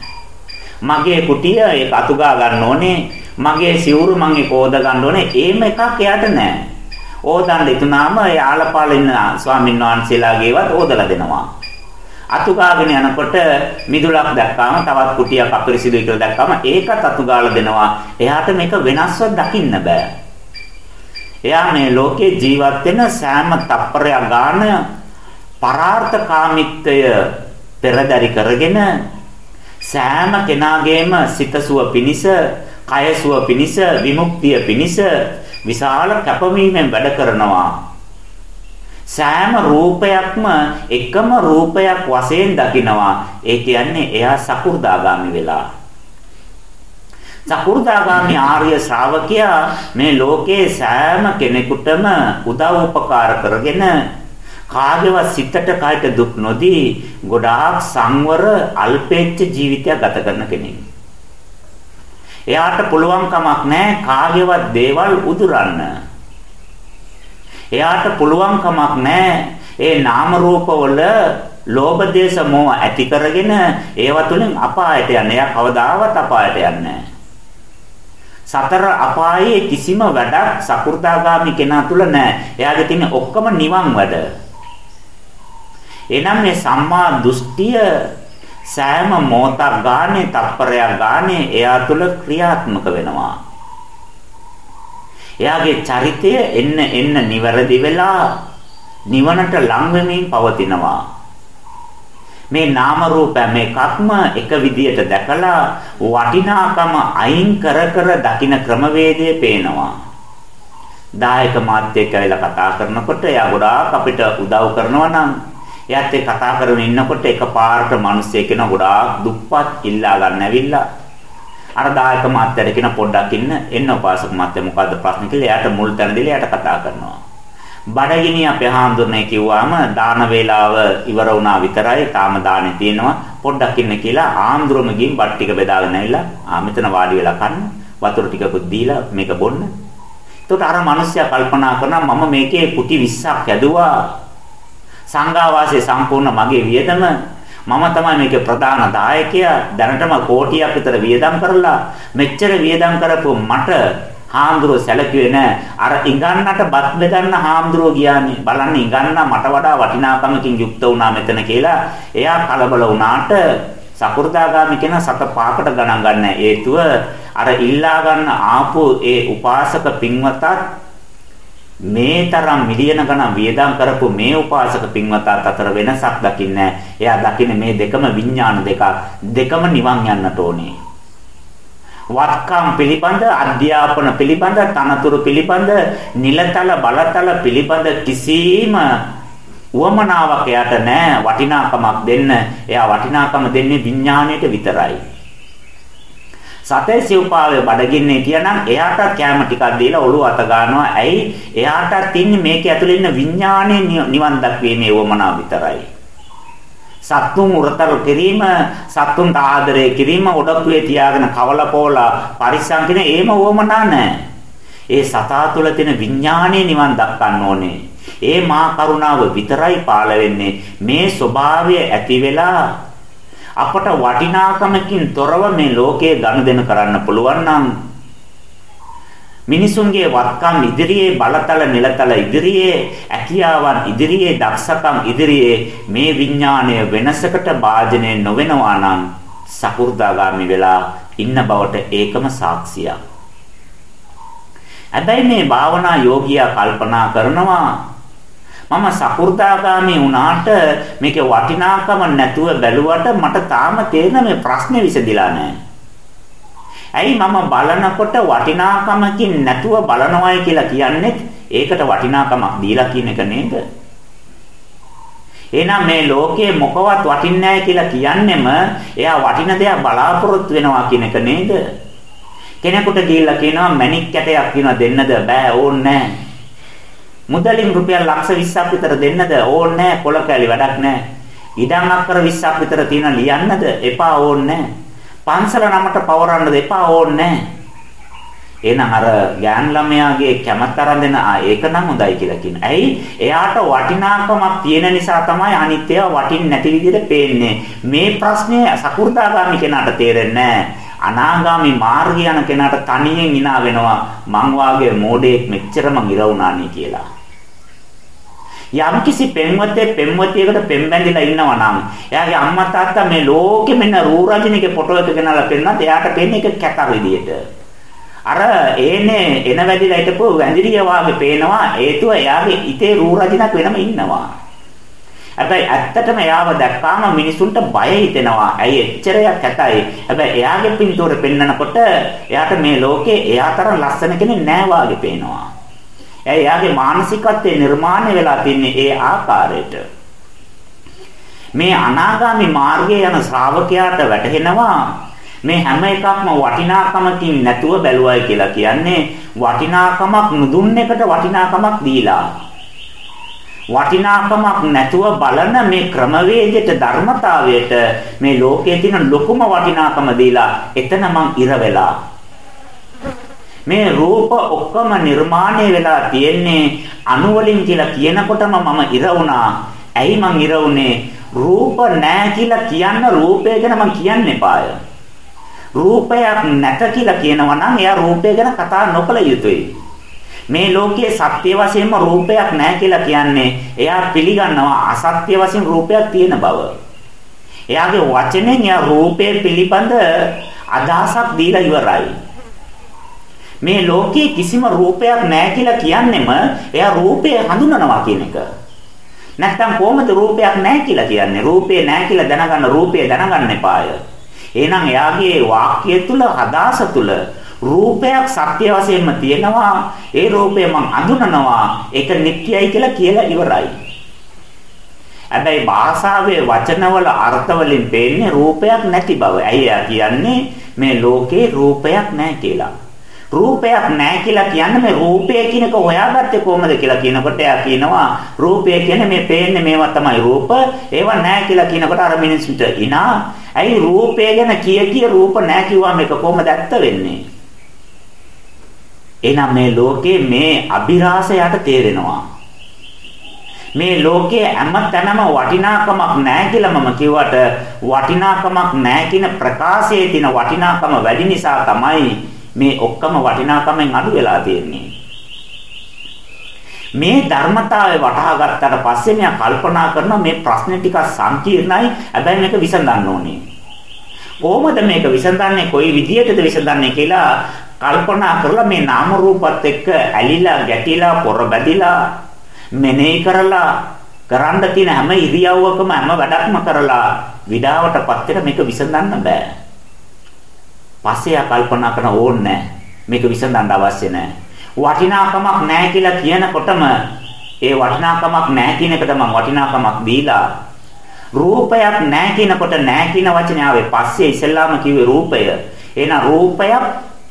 මගේ කුටිය ඒක අතුගා ගන්න ඕනේ මගේ සිවුරු මං ඒක ඕද ගන්න ඕනේ ඒම එකක් එයාට නැහැ ඕදන්න ඉතුනාම ඒ ආලපාල ඉන්න ස්වාමීන් වහන්සේලාගේවත් ඕදලා දෙනවා. අතුගාගෙන යනකොට මිදුලක් දැක්කාම තවත් කුටියක් අපිරිසිදුයි කියලා දැක්කාම ඒකත් අතුගාලා දෙනවා. එයාට මේක වෙනස්ව දකින්න බෑ. එයා මේ ලෝකේ ජීවත් වෙන සෑම තප්පරයක් ගන්න පරාර්ථකාමීත්වය පෙරදරි කරගෙන සෑම කෙනාගේම සිතසුව පිනිස, කයසුව පිනිස, විමුක්තිය පිනිස විශාල කැපවීමෙන් වැඩ කරනවා. සෑම රූපයක්ම එකම රූපයක් වශයෙන් දකිනවා. ඒ කියන්නේ එයා සකු르දාගාමි වෙලා. සකු르දාගාමි ආර්ය ශ්‍රාවකයා මේ ලෝකේ සෑම කෙනෙකුටම උදව් උපකාර කරගෙන කාගේවත් සිතට කායට දුක් නොදී ගොඩාක් සංවර අල්පේච්ඡ ජීවිතයක් ගත කරන කෙනෙක්. එයාට පුළුවන් කමක් නැහැ කාගේවත් දේවල් උදුරන්න. එයාට පුළුවන් කමක් නැහැ ඒ නාම රූපවල ලෝභ දේශ මොහ ඇති කරගෙන ඒව තුළින් අපායට යන්න. එයා කවදාවත් අපායට යන්නේ සතර අපායේ කිසිම වැඩක් සකු르දාගාමි කෙනා තුල නැහැ. එයාගේ තියෙන ඔක්කොම නිවන් වැඩ. එනම් මේ සම්මා දෘෂ්ටිය සෑම මොහොතක් ගානේ, තප්පරයක් ගානේ එයා තුල ක්‍රියාත්මක වෙනවා. එයාගේ චරිතය එන්න එන්න නිවැරදි වෙලා නිවනට ලං වෙමින් පවතිනවා. මේ නාම රූප මේකක්ම එක විදියට දැකලා වටිනාකම අයින් කර කර දකින්න ක්‍රමවේදය පේනවා. දායක මාත්‍යයක් කියලා කතා කරනකොට එයා ගොඩාක් අපිට උදව් කරනවා නම් එයාත් ඒ කතා කරගෙන ඉන්නකොට එකපාරට මිනිස්සෙක් කෙනා ගොඩාක් දුප්පත් ඉල්ලා ගන්න ඇවිල්ලා අර දායක මාත්‍යට කියන පොඩ්ඩක් ඉන්න එන්න උපාසක මාත්‍ය මොකද්ද ප්‍රශ්නේ කියලා එයාට මුල් තැන දීලා එයාට කතා කරනවා. බඩගිනි අපේ හාමුදුරනේ කිව්වාම දාන වේලාව ඉවර වුණා විතරයි තාම දානේ තියෙනවා පොඩ්ඩක් ඉන්න කියලා ආම්දුරම ගිහින් බත් ටික බෙදාගෙන ඇවිල්ලා ආ මෙතන වාඩි වෙලා කන්න වතුර ටිකකුත් දීලා මේක බොන්න. එතකොට අර මිනිස්සයා කල්පනා කරනවා මම මේකේ කුටි 20ක් ඇදුවා සංඝාවාසයේ සම්පූර්ණ මගේ වියදම මම තමයි මේකේ ප්‍රධාන දායකයා. දැනටම කෝටියක් විතර වියදම් කරලා මෙච්චර වියදම් කරපු මට හාමුදුරුවෝ සැලකුවේ නෑ. අර ඉඟන්නට බත් බෙදන්න හාමුදුරුවෝ ගියානේ. බලන්න ඉඟන්න මට වඩා වටිනාකමකින් යුක්ත වුණා මෙතන කියලා. එයා කලබල වුණාට සකු르දාගාමි කෙනා සත පාකට ගණන් ගන්න හේතුව අර ඉල්ලා ගන්න ආපු ඒ උපාසක පින්වතත් මේ තරම් මිලියන ගණන් වියදම් කරපු මේ උපාසක පින්වතත් අතර වෙනසක් දකින්නේ එයා දකින්නේ මේ දෙකම විඥාන දෙකක්. දෙකම නිවන් යන්නට ඕනේ. වත්කම් පිළිබඳ අධ්‍යාපන පිළිබඳ තනතුරු පිළිබඳ නිලතල බලතල පිළිබඳ කිසිම උවමනාවක් එයාට නැහැ. වටිනාකමක් දෙන්න. එයා වටිනාකම දෙන්නේ විඥාණයට විතරයි. සතේ සිව්පාවේ බඩගින්නේ කියනනම් එයාට කැම ටිකක් දීලා ඔළුව අත ගන්නවා. ඇයි? එයාට තින්නේ මේක ඇතුලේ ඉන්න විඥානයේ නිවන් දක්වීමේ වමනාව විතරයි. සත්තුන් උරතල් කිරීම, සත්තුන්ට ආදරය කිරීම, ඔඩොක්කුවේ තියාගෙන කවල පොලා පරිස්සම් කියන ඒම වොමනා නැහැ. ඒ සතා තුළ තියෙන විඥානයේ නිවන් දක්වන්න ඕනේ. ඒ මා කරුණාව විතරයි පාළ වෙන්නේ. මේ ස්වභාවය ඇති වෙලා අපට වටිනාකමකින් තොරව මේ ලෝකයේ ගනුදෙනු කරන්න පුළුවන් නම් මිනිසුන්ගේ වත්කම් ඉදිරියේ බලතල නිලතල ඉදිරියේ ඇකියාවන් ඉදිරියේ දක්ෂකම් ඉදිරියේ මේ විඥාණය වෙනසකට භාජනය නොවෙනවා නම් සකු르දාගාමි වෙලා ඉන්න බවට ඒකම සාක්ෂියක්. හැබැයි මේ භාවනා යෝගියා කල්පනා කරනවා මම සකු르දාගාමි වුණාට මේකේ වටිනාකම නැතුව බැලුවට මට තාම තේරෙන මේ ප්‍රශ්නේ විසඳිලා නැහැ. ඇයි මම බලනකොට වටිනාකමකින් නැතුව බලනවායි කියලා කියන්නේ ඒකට වටිනාකමක් දීලා කියන එක නේද? එහෙනම් මේ ලෝකයේ මොකවත් වටින්නේ නැහැ කියලා කියන්නෙම එයා වටින දේක් බලාපොරොත්තු වෙනවා කියන එක නේද? කෙනෙකුට ගිහිල්ලා කියනවා මැණික් කැටයක් කියනවා දෙන්නද බෑ ඕන්නේ නැහැ. මුදලින් රුපියල් ලක්ෂ 20ක් විතර දෙන්නද ඕන්නේ නැහැ කොල කැලි වැඩක් නැහැ. ඉඩම් අක්කර 20ක් විතර තියෙන ලියන්නද එපා ඕන්නේ නැහැ. පන්සල නමට පවරන්න දෙපා ඕනේ එහෙනම් අර ගෑන් ළමයාගේ කැමැත්ත අරන් දෙන ඒක නම් හොඳයි කියලා කියන. ඇයි? එයාට වටිනාකමක් තියෙන නිසා තමයි අනිත් ඒවා වටින් නැති විදිහට පේන්නේ. මේ ප්‍රශ්නේ සකු르දාගාමි කෙනාට තේරෙන්නේ අනාගාමි මාර්ගය යන කෙනාට තනියෙන් ඉනා වෙනවා. මං වාගේ මෝඩයෙක් මෙච්චර මං ඉර වුණානේ කියලා. යම්කිසි පෙම්වතෙක් පෙම්වතියකට පෙම් බැඳිලා ඉන්නවා නම් එයාගේ අම්මා තාත්තා මේ ලෝකෙ මෙන්න රූරජිනිගේ ෆොටෝ එක ගෙනල්ලා පෙන්නත් එයාට පේන්නේ එක කැත විදියට. අර ඒනේ එන වැඩිලා හිටපු වැඳිරිය වාගේ පේනවා හේතුව එයාගේ ඉතේ රූරජිනක් වෙනම ඉන්නවා. හැබැයි ඇත්තටම එයාව දැක්කාම මිනිසුන්ට බය හිතෙනවා. ඇයි එච්චරයක් කැතයි. හැබැයි එයාගේ පින්තූර පෙන්නකොට එයාට මේ ලෝකේ එයා තරම් ලස්සන කෙනෙක් නෑ වාගේ පේනවා. ඇයි? යාගේ මානසිකත්වය නිර්මාණය වෙලා තින්නේ ඒ ආකාරයට. මේ අනාගාමි මාර්ගයේ යන ශ්‍රාවකයාට වැටහෙනවා මේ හැම එකක්ම වටිනාකමකින් නැතුව බැලුවයි කියලා කියන්නේ වටිනාකමක් නුදුන්න එකට වටිනාකමක් දීලා. වටිනාකමක් නැතුව බලන මේ ක්‍රමවේදයට ධර්මතාවයට මේ ලෝකයේ තියෙන ලොකුම වටිනාකම දීලා එතන මං ඉර වෙලා. මේ රූප ඔක්කොම නිර්මාණය වෙලා තියෙන්නේ අණු වලින් කියලා කියනකොටම මම ඉර වුණා. ඇයි මං ඉර වුනේ? රූප නැහැ කියලා කියන්න රූපය ගැන මං කියන්න එපාය. රූපයක් නැත කියලා කියනවා නම් එයා රූපය ගැන කතා නොකළ යුතුයි. මේ ලෝකයේ සත්‍ය වශයෙන්ම රූපයක් නැහැ කියලා කියන්නේ එයා පිළිගන්නවා අසත්‍ය වශයෙන් රූපයක් තියෙන බව. එයාගේ වචනෙන් එයා රූපය පිළිබඳ අදහසක් දීලා ඉවරයි. මේ ලෝකයේ කිසිම රූපයක් නැහැ කියලා කියන්නෙම එයා රූපය හඳුනනවා කියන එක. නැත්තම් කොහොමද රූපයක් නැහැ කියලා කියන්නේ? රූපේ නැහැ කියලා දැනගන්න රූපය දැනගන්න එපාය. එහෙනම් එයාගේ වාක්‍ය තුල අදාස තුල රූපයක් සත්‍ය වශයෙන්ම තියෙනවා. ඒ රූපය මං අඳුනනවා. ඒක නිට්ටයයි කියලා කියලා ඉවරයි. හැබැයි භාෂාවේ වචනවල අර්ථ වලින් පේන්නේ රූපයක් නැති බව. ඇයි කියන්නේ මේ ලෝකේ රූපයක් නැහැ කියලා. රූපයක් නැහැ කියලා කියන්නේ මේ රූපය කියනක හොයාගත්තේ කොහමද කියලා කියනකොට එයා කියනවා රූපය කියන්නේ මේ පේන්නේ මේවා තමයි රූප. ඒවා නැහැ කියලා කියනකොට අර මිනිස්සුන්ට ඉනා ඇයි රූපය ගැන කිය කිය රූප නැහැ කිව්වම මේක කොහමද ඇත්ත වෙන්නේ? එහෙනම් මේ ලෝකේ මේ අභිරාසයට තේරෙනවා. මේ ලෝකයේ හැම තැනම වටිනාකමක් නැහැ කියලා මම කිව්වට වටිනාකමක් නැහැ කියන ප්‍රකාශයේ තියෙන වටිනාකම වැඩි නිසා තමයි මේ ඔක්කොම වටිනාකමෙන් අඩු වෙලා තියෙන්නේ. මේ ධර්මතාවය වටහා ගත්තට පස්සේ මෙයා කල්පනා කරනවා මේ ප්‍රශ්නේ ටිකක් සංකීර්ණයි. හැබැයි මේක විසඳන්න ඕනේ. කොහොමද මේක විසඳන්නේ? කොයි විදියටද විසඳන්නේ කියලා කල්පනා කරලා මේ නාම රූපත් එක්ක ඇලිලා ගැටිලා පොර බැදිලා මෙනෙහි කරලා කරන්න තියෙන හැම ඉරියව්වකම හැම වැඩක්ම කරලා විඩාවටපත් වෙන මේක විසඳන්න බෑ. පස්සේ ආ කල්පනා කරන ඕනේ මේක විසඳන්න අවශ්‍ය නැහැ. වටිනාකමක් නැහැ කියලා කියනකොටම ඒ වටිනාකමක් නැහැ කියන එකට මම වටිනාකමක් දීලා රූපයක් නැහැ කියනකොට නැහැ කියන වචනේ ආවේ පස්සේ ඉස්සෙල්ලාම කිව්වේ රූපය. එහෙනම් රූපයක්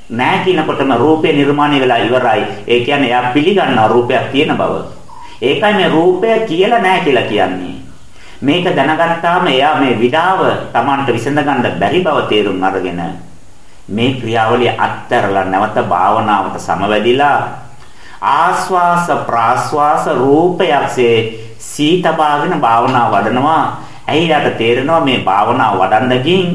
නැහැ කියනකොටම රූපේ නිර්මාණය වෙලා ඉවරයි. ඒ කියන්නේ එයා පිළිගන්නවා රූපයක් තියෙන බව. ඒකයි මේ රූපය කියලා නැහැ කියලා කියන්නේ. මේක දැනගත්තාම එයා මේ විඩාව Tamanට විසඳ ගන්න බැරි බව තේරුම් අරගෙන මේ ක්‍රියාවලිය අත්හැරලා නැවත භාවනාවට සමවැදිලා ආස්වාස ප්‍රාස්වාස රූපයක්සේ සීතබාගෙන භාවනාව වඩනවා. ඇයි යාට තේරෙනවා මේ භාවනාව වඩන්නකින්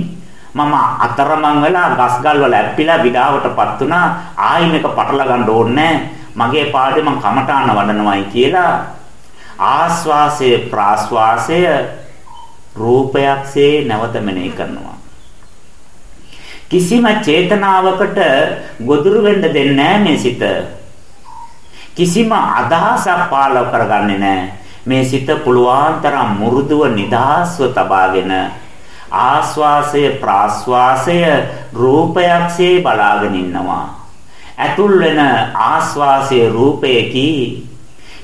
මම අතරමං වෙලා ගස්ගල් වල ඇප්පිලා විඩාවටපත් වුණා. ආයි මේක පටල ගන්න ඕනේ මගේ පාඩේ මං කමඨාන වඩනවායි කියලා ආස්වාසය ප්‍රාස්වාසය රූපයක්සේ නැවත මෙනෙහි කරනවා. කිසිම චේතනාවකට ගොදුරු වෙන්න දෙන්නේ මේ සිත. කිසිම අදහසක් පාලව කරගන්නේ නැහැ. මේ සිත පුළුවන් තරම් මුරුදුව නිදහස්ව තබාගෙන ආස්වාසය ප්‍රාස්වාසය රූපයක්සේ බලාගෙන ඉන්නවා. ඇතුල් වෙන ආස්වාසයේ රූපයකි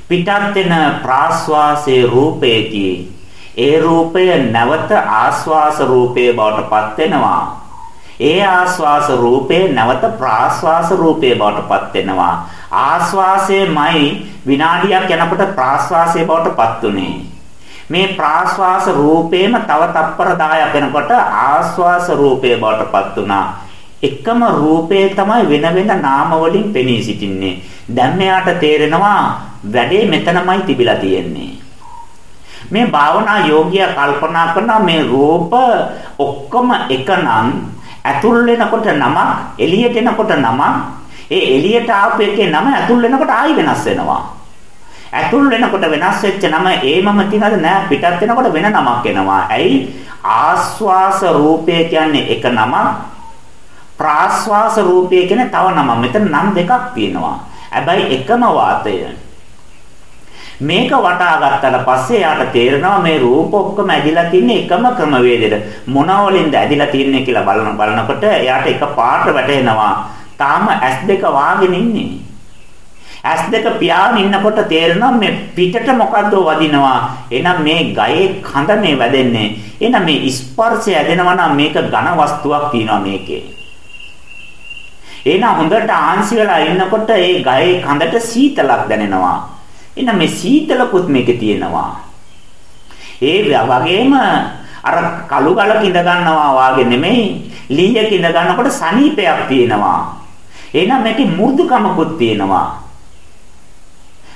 පිටත් වෙන ප්‍රාස්වාසයේ රූපයකි ඒ රූපය නැවත ආස්වාස රූපයේ බවට පත් වෙනවා. ඒ ආස්වාස රූපේ නැවත ප්‍රාස්වාස රූපේ බවට පත් වෙනවා. ආස්වාසයේමයි විනාඩියක් යනකොට ප්‍රාස්වාසයේ බවට පත් උනේ. මේ ප්‍රාස්වාස රූපේම තව තප්පර 10ක් වෙනකොට ආස්වාස රූපේ බවට පත් වුණා. එකම රූපේ තමයි වෙන වෙන නාම වලින් පෙනී සිටින්නේ. දැන් මෙයාට තේරෙනවා වැඩේ මෙතනමයි තිබිලා තියෙන්නේ. මේ භාවනා යෝගියා කල්පනා කරන මේ රූප ඔක්කොම එකනම් ඇතුල් වෙනකොට නමක් එළියට එනකොට නමක්. ඒ එළියට ආපු එකේ නම ඇතුල් වෙනකොට ආයි වෙනස් වෙනවා. ඇතුල් වෙනකොට වෙනස් වෙච්ච නම ඒමම තියනද නෑ. පිටත් වෙනකොට වෙන නමක් එනවා. ඇයි? ආස්වාස රූපය කියන්නේ එක නමක්. ප්‍රාස්වාස රූපය කියන්නේ තව නමක්. මෙතන නම් දෙකක් තියෙනවා. හැබැයි එකම වාතය මේක වටා ගත්තට පස්සේ යාට තේරෙනවා මේ රූප ඔක්කොම ඇදිලා තින්නේ එකම ක්‍රමවේදෙට මොන වලින්ද ඇදිලා තින්නේ කියලා බලන බලනකොට එයාට එක පාට වැටෙනවා. තාම S2 වාගෙන ඉන්නේ. S2 පියාගෙන ඉන්නකොට තේරෙනවා මේ පිටට මොකද්ද වදිනවා. එහෙනම් මේ ගයේ කඳ මේ වැදෙන්නේ. එහෙනම් මේ ස්පර්ශය ඇදෙනවා නම් මේක ඝන වස්තුවක් තියෙනවා මේකේ. එහෙනම් හොඳට ආන්සි වෙලා ඉන්නකොට ඒ ගයේ කඳට සීතලක් දැනෙනවා. එහෙනම් මේ සීතලකුත් මේකේ තියෙනවා. ඒ වගේම අර කළු ගලක ඉඳ ගන්නවා වාගේ නෙමෙයි ලීයක ඉඳ ගන්නකොට සනීපයක් තියෙනවා. එහෙනම් මේකේ මෘදුකමකුත් තියෙනවා.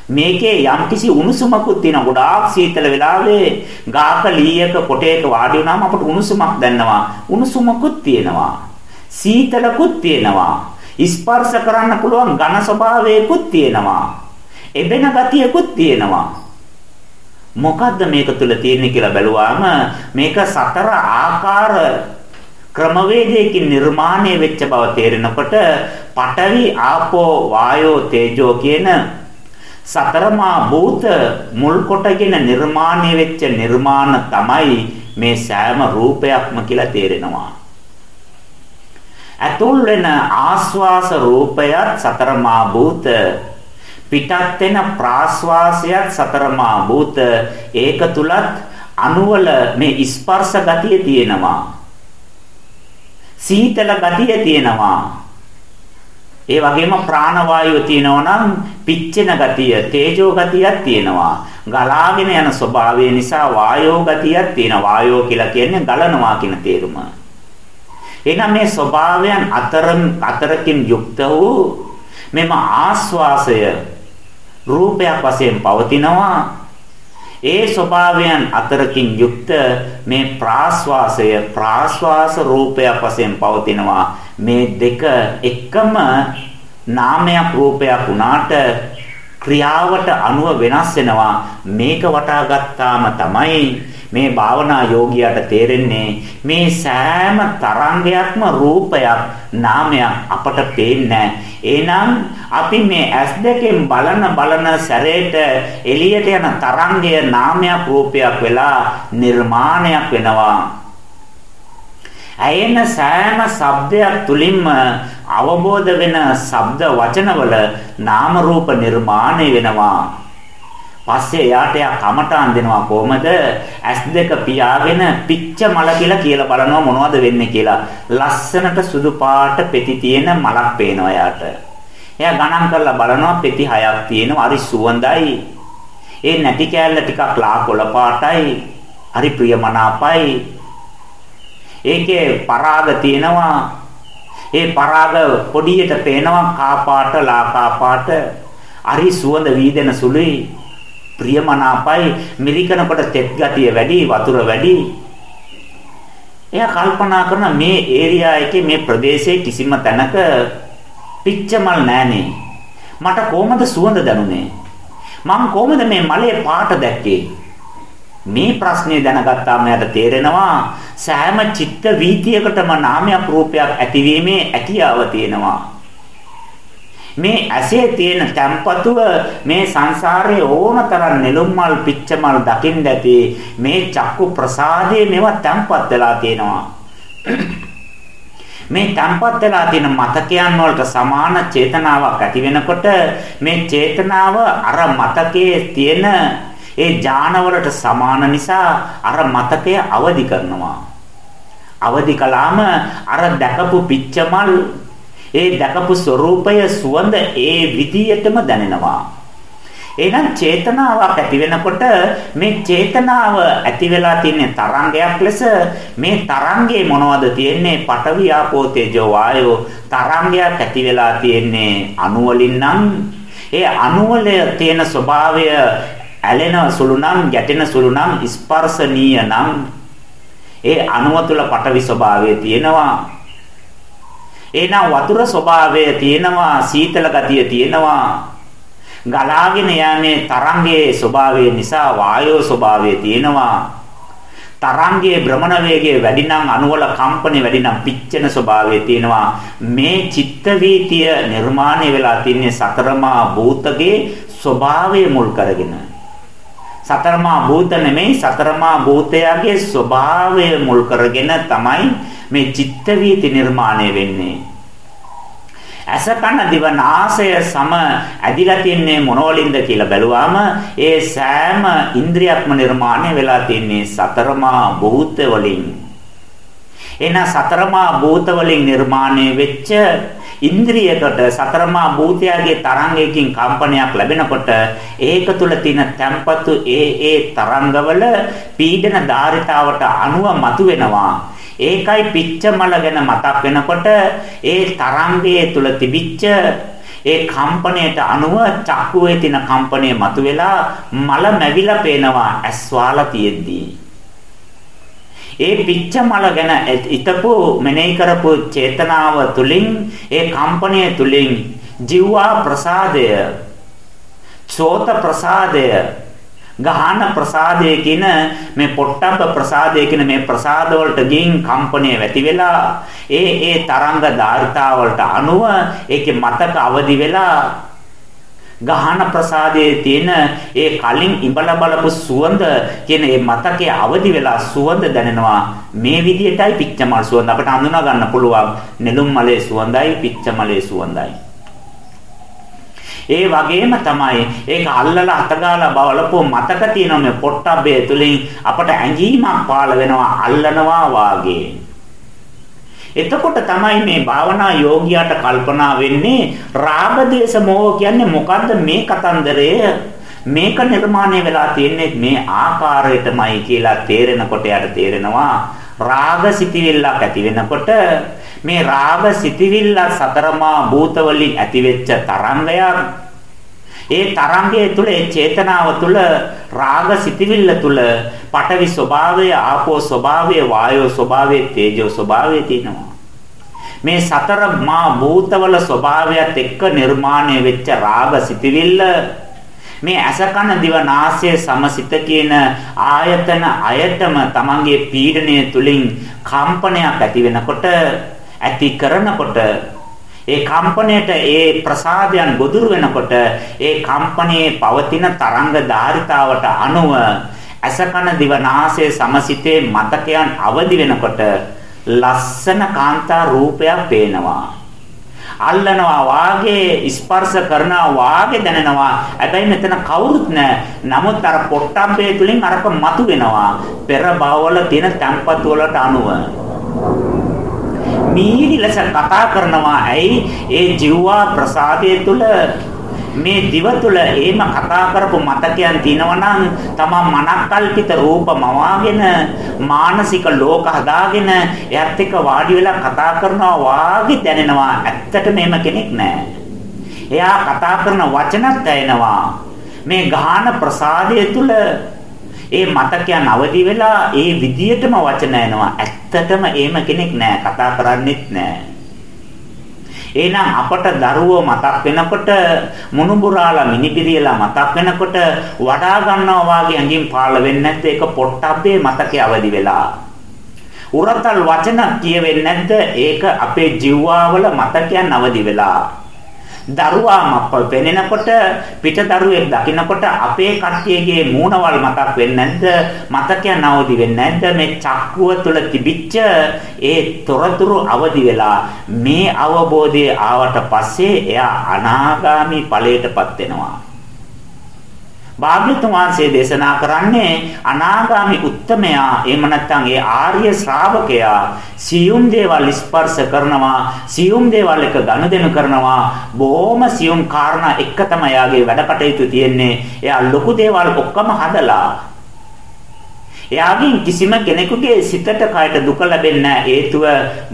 මේකේ යම්කිසි උණුසුමකුත් තියෙනවා. ගොඩාක් සීතල වෙලාවේ ගාක ලීයක කොටයක වාඩි වුණාම අපට උණුසුමක් දැනෙනවා. උණුසුමකුත් තියෙනවා. සීතලකුත් තියෙනවා. ස්පර්ශ කරන්න පුළුවන් ඝන ස්වභාවයකුත් තියෙනවා. එබෙන ගතියකුත් තියෙනවා. මොකද්ද මේක තුල තියෙන්නේ කියලා බැලුවාම මේක සතර ආකාර ක්‍රමවේදයකින් නිර්මාණය වෙච්ච බව තේරෙනකොට පඨවි ආපෝ වායෝ තේජෝ කියන සතරමා භූත මුල් කොටගෙන නිර්මාණය වෙච්ච නිර්මාණ තමයි මේ සෑම රූපයක්ම කියලා තේරෙනවා. ඇතුල් වෙන ආස්වාස රූපයත් සතරමා භූත පිටත් වෙන ප්‍රාශ්වාසයත් සතරමා භූත ඒක තුලත් අණුවල මේ ස්පර්ශ ගතිය තියෙනවා. සීතල ගතිය තියෙනවා. ඒ වගේම ප්‍රාණවායුව තියෙනවා නම් පිච්චෙන ගතිය තේජෝ ගතියක් තියෙනවා. ගලාගෙන යන ස්වභාවය නිසා වායෝ ගතියක් තියෙනවා. වායෝ කියලා කියන්නේ ගලනවා කියන තේරුම. එහෙනම් මේ ස්වභාවයන් අතර අතරකින් යුක්ත වූ මෙම ආස්වාසය රූපයක් වශයෙන් පවතිනවා. ඒ ස්වභාවයන් අතරකින් යුක්ත මේ ප්‍රාශ්වාසය ප්‍රාශ්වාස රූපයක් වශයෙන් පවතිනවා. මේ දෙක එකම නාමයක් රූපයක් වුණාට ක්‍රියාවට අනුව වෙනස් වෙනවා. මේක වටා ගත්තාම තමයි මේ භාවනා යෝගියාට තේරෙන්නේ මේ සෑම තරංගයක්ම රූපයක් නාමයක් අපට පේන්නේ එහෙනම් අපි මේ ඇස් දෙකෙන් බලන බලන සැරේට එළියට යන තරංගය නාමයක් රූපයක් වෙලා නිර්මාණයක් වෙනවා. ඇයෙන සෑම ශබ්දයක් තුලින්ම අවබෝධ වෙන ශබ්ද වචනවල නාම රූප නිර්මාණය වෙනවා. පස්සේ එයාට එයා කමටාන් දෙනවා කොහමද? S2 පියාගෙන පිච්ච මල කියලා කියලා බලනවා මොනවද වෙන්නේ කියලා. ලස්සනට සුදු පාට පෙති තියෙන මලක් පේනවා එයාට. එයා ගණන් කරලා බලනවා පෙති හයක් තියෙනවා. හරි සුවඳයි. ඒ නැටි කෑල්ල ටිකක් ලා කොළ පාටයි. හරි ප්‍රියමනාපයි. ඒකේ පරාග තියෙනවා. ඒ පරාග පොඩියට පේනවා කා පාට ලා කා පාට. හරි සුවඳ වීදෙන සුළුයි. ප්‍රියමනාපයි මිරිකනකොට තෙත් ගතිය වැඩි වතුර වැඩි. එයා කල්පනා කරන මේ ඒරියා එකේ මේ ප්‍රදේශයේ කිසිම තැනක පිච්චමල් නැහනේ. මට කොහමද සුවඳ දැනුනේ? මං කොහමද මේ මලේ පාට දැක්කේ? මේ ප්‍රශ්නේ දැනගත්තාම යාට තේරෙනවා සෑම චිත්ත වීතියකටම නාමයක් රූපයක් ඇතිවීමේ හැකියාව තියෙනවා. මේ ඇසේ තියෙන tempatuව මේ සංසාරයේ ඕනතරම් නෙළුම් මල් පිච්චමල් දකින්න ඇති මේ චක්කු ප්‍රසාදයේ මේවා tempat වෙලා තියෙනවා. මේ තම්පත් වෙලා තියෙන මතකයන් වලට සමාන චේතනාවක් ඇති වෙනකොට මේ චේතනාව අර මතකයේ තියෙන ඒ ඥානවලට සමාන නිසා අර මතකය අවදි කරනවා. අවදි කළාම අර දැකපු පිච්චමල් ඒ දැකපු ස්වરૂපය සුවඳ ඒ විදියටම දැනෙනවා. එහෙනම් චේතනාවක් ඇති වෙනකොට මේ චේතනාව ඇති වෙලා තියෙන තරංගයක් ලෙස මේ තරංගේ මොනවද තියෙන්නේ? පඨවි ආපෝ තේජෝ වායෝ තරංගයක් ඇති වෙලා තියෙන්නේ අණු වලින් නම්. ඒ අණු වල තියෙන ස්වභාවය ඇලෙන සුළු නම් ගැටෙන සුළු නම් ස්පර්ශනීය නම්. ඒ අණුව තුල පටවි ස්වභාවය තියෙනවා. එහෙනම් වතුර ස්වභාවය තියෙනවා සීතල ගතිය තියෙනවා ගලාගෙන යන්නේ තරංගයේ ස්වභාවය නිසා වායෝ ස්වභාවය තියෙනවා. තරංගයේ භ්‍රමණ වේගය වැඩි නම් අණුවල කම්පන වැඩි නම් පිච්චෙන ස්වභාවය තියෙනවා. මේ චිත්ත වීතිය නිර්මාණය වෙලා තින්නේ සතරමා භූතගේ ස්වභාවය මුල් කරගෙන. සතරමා භූත නෙමෙයි සතරමා භූතයගේ ස්වභාවය මුල් කරගෙන තමයි මේ චිත්ත වීති නිර්මාණය වෙන්නේ. ඇස කන දිව නාසය සම ඇදිලා තින්නේ මොනවලින්ද කියලා බැලුවාම ඒ සෑම ඉන්ද්‍රියක්ම නිර්මාණය වෙලා තින්නේ සතරමා භූත වලින්. එන සතරමා භූත වලින් නිර්මාණය වෙච්ච ඉන්ද්‍රියකට සතරමා භූතයාගේ තරංගයකින් කම්පනයක් ලැබෙනකොට ඒක තුල තියෙන තැම්පතු ඒ ඒ තරංගවල පීඩන ධාරිතාවට අනුව මතුවෙනවා ඒකයි පිච්ච මල ගැන මතක් වෙනකොට ඒ තරංගයේ තුල තිබිච්ච ඒ කම්පණයට අනුව චක්කුවේ තියෙන කම්පණය මතුවෙලා මල මැවිලා පේනවා ඇස්වාලා තියෙද්දී. ඒ පිච්ච මල ගැන ිතපු මෙනෙහි කරපු චේතනාව තුලින් ඒ කම්පණය තුලින් ජීවා ප්‍රසාදය සෝත ප්‍රසාදය ගහන ප්‍රසාදය කියන මේ පොට්ටබ්බ ප්‍රසාදය කියන මේ ප්‍රසාද වලට ගින් කම්පණය වැටි වෙලා ඒ ඒ තරංග ධාරිතා වලට අනුව ඒකේ මතක අවදි වෙලා ගහන ප්‍රසාදයේ තියෙන ඒ කලින් ඉඹල බලපු සුවඳ කියන ඒ මතකයේ අවදි වෙලා සුවඳ දැනෙනවා. මේ විදිහටයි පිච්චමල් සුවඳ අපිට හඳුනා ගන්න පුළුවන්. නෙළුම් මලේ සුවඳයි පිච්චමලේ සුවඳයි. ඒ වගේම තමයි ඒක අල්ලලා අතගාලා බලපුව මතක තියෙන මේ පොට්ටබ්බේ තුලින් අපට ඇඟීමක් පාළ වෙනවා අල්ලනවා වාගේ. එතකොට තමයි මේ භාවනා යෝගියාට කල්පනා වෙන්නේ රාග දේශ මොහ කියන්නේ මොකද්ද මේ කතන්දරය මේක නිර්මාණය වෙලා තියෙන්නේ මේ ආකාරයටමයි කියලා තේරෙනකොට යට තේරෙනවා රාග සිටිවිල්ලක් ඇති වෙනකොට මේ රාග සිටිවිල්ල සතරමා භූත වලින් ඇතිවෙච්ච තරංගයක් ඒ තරංගය තුල ඒ චේතනාව තුල රාග සිටිවිල්ල තුල පඨවි ස්වභාවය ආපෝ ස්වභාවය වායෝ ස්වභාවය තේජෝ ස්වභාවය තියෙනවා. මේ සතර මා භූතවල ස්වභාවයත් එක්ක නිර්මාණය වෙච්ච රාග සිටිවිල්ල මේ අසකන දිව නාසය සමසිත කියන ආයතන අයතම තමන්ගේ පීඩණය තුලින් කම්පනයක් ඇති වෙනකොට ඇති කරනකොට ඒ කම්පණයට ඒ ප්‍රසාදයන් ගොදුරු වෙනකොට ඒ කම්පණයේ පවතින තරංග ධාරිතාවට අනුව අසකන දිවනාසයේ සමසිතේ මතකයන් අවදි වෙනකොට ලස්සන කාන්තා රූපයක් පේනවා. අල්ලනවා වාගේ ස්පර්ශ කරනවා වාගේ දැනෙනවා. හැබැයි මෙතන කවුරුත් නැහැ. නමුත් අර පොට්ටම්බේ තුලින් අරක මතු වෙනවා පෙර භවවල තියෙන තැම්පත් වලට අනුව. මීරි ලෙස කතා කරනවා. ඇයි? ඒ ජීවා ප්‍රසාදයේ තුල මේ දිව තුළ එහෙම කතා කරපු මතකයන් තියෙනවා නම් තමන් මනක්කල්පිත රූප මවාගෙන මානසික ලෝක හදාගෙන එයත් එක්ක වාඩි වෙලා කතා කරනවා වාගේ දැනෙනවා ඇත්තට මේම කෙනෙක් නෑ එයා කතා කරන වචනත් ඇයෙනවා මේ ගාහන ප්‍රසාදය තුළ ඒ මතකයන් අවදි වෙලා ඒ විදියටම වචන එනවා. ඇත්තටම එහෙම කෙනෙක් නෑ කතා කරන්නෙත් නෑ. එහෙනම් අපට දරුවෝ මතක් වෙනකොට මුණුබුරාලා මිනිබිරියලා මතක් වෙනකොට වඩා ගන්නවා වාගේ ඇඟින් පාළ වෙන්නේ නැත්නම් ඒක පොට්ටබ්බේ මතකයේ අවදි වෙලා. උරතල් වචන කියවෙන්නේ නැද්ද? ඒක අපේ ජීවාවල මතකයන් අවදි වෙලා. දරුවා මප්ප පෙනෙනකොට පිට දරුවෙක් දකිනකොට අපේ කට්ටියගේ මූණවල් මතක් වෙන්නේ නැද්ද? මතකයන් අවදි වෙන්නේ නැද්ද? මේ චක්කුව තුළ තිබිච්ච ඒ තොරතුරු අවදි වෙලා මේ අවබෝධය ආවට පස්සේ එයා අනාගාමි ඵලයටපත් වෙනවා. භාග්‍යතුන් වහන්සේ දේශනා කරන්නේ අනාගාමි උත්තමයා එහෙම නැත්නම් ඒ ආර්ය ශ්‍රාවකයා සියුම් දේවල් ස්පර්ශ කරනවා සියුම් දේවල් එක ගනුදෙනු කරනවා. බොහොම සියුම් කාරණා එක තමයි යාගේ වැඩ කටයුතු තියෙන්නේ. එයා ලොකු දේවල් ඔක්කොම හදලා එයාගෙන් කිසිම කෙනෙකුගේ සිතට කයට දුක ලැබෙන්නේ නැහැ. හේතුව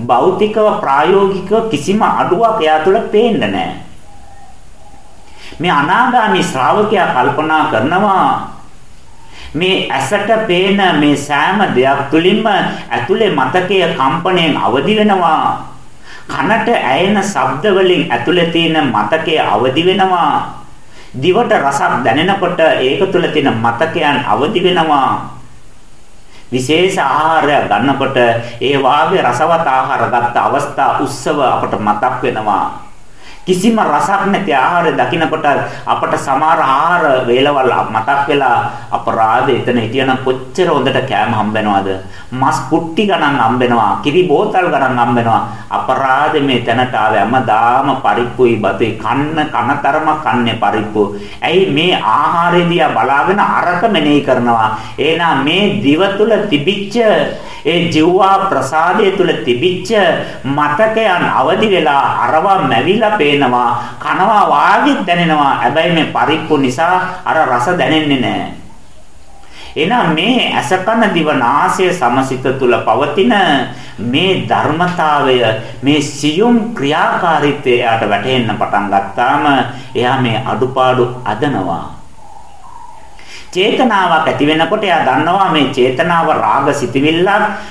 භෞතිකව ප්‍රායෝගිකව කිසිම අඩුවක් එයා තුළ පේන්නේ නැහැ. මේ අනාගාමී ශ්‍රාවකයා කල්පනා කරනවා. මේ ඇසට පේන මේ සෑම දෙයක් තුලින්ම ඇතුලේ මතකයේ කම්පණයෙන් අවදි වෙනවා කනට ඇයෙන ශබ්ද වලින් ඇතුලේ තියෙන මතකයේ අවදි වෙනවා දිවට රසක් දැනෙනකොට ඒක තුල තියෙන මතකයන් අවදි වෙනවා විශේෂ ආහාරය ගන්නකොට ඒ වාගේ රසවත් ආහාර ගත්ත අවස්ථා උත්සව අපට මතක් වෙනවා. කිසිම රසක් නැති ආහාර දකිනකොට අපට සමහර ආහාර වේලවල් මතක් වෙලා අපරාධ එතන හිටියනම් කොච්චර හොඳට කෑම හම්බෙනවද? මස් කුට්ටි ගණන් හම්බෙනවා කිරි බෝතල් ගණන් හම්බෙනවා. අපරාධ මේ තැනට ආවේ හැමදාම පරිප්පුයි බතේ කන්න කනතරම කන්නේ පරිප්පු. ඇයි මේ ආහාරය දිහා බලාගෙන අරක මෙනෙහි කරනවා? එහෙනම් මේ දිව තුල තිබිච්ච ඒ ජීවා ප්‍රසාදය තුල තිබිච්ච මතකයන් අවදි වෙලා අරවා මැවිලා පේනවා කනවා වාගෙත් දැනෙනවා. හැබැයි මේ පරිප්පු නිසා අර රස දැනෙන්නේ නැහැ. එහෙනම් මේ අසකන දිවනාසය සමසිත තුල පවතින මේ ධර්මතාවය මේ සියුම් ක්‍රියාකාරීත්වය එයාට වැටහෙන්න පටන් ගත්තාම එයා මේ අඩුපාඩු අදනවා. චේතනාවක් ඇති වෙනකොට එයා දන්නවා මේ චේතනාව රාග සිතවිල්ලක්.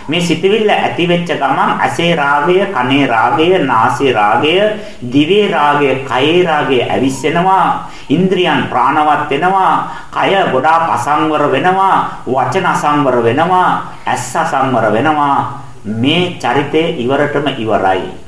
මේ සිතවිල්ල ඇති වෙච්ච ගමන් ඇසේ රාගය කනේ රාගය නාසයේ රාගය දිවේ රාගය කයේ රාගය ඇවිස්සෙනවා. ඉන්ද්‍රියන් ප්‍රාණවත් වෙනවා. කය ගොඩාක් අසංවර වෙනවා. වචන අසංවර වෙනවා. ඇස් අසංවර වෙනවා. මේ චරිතය ඉවරටම ඉවරයි.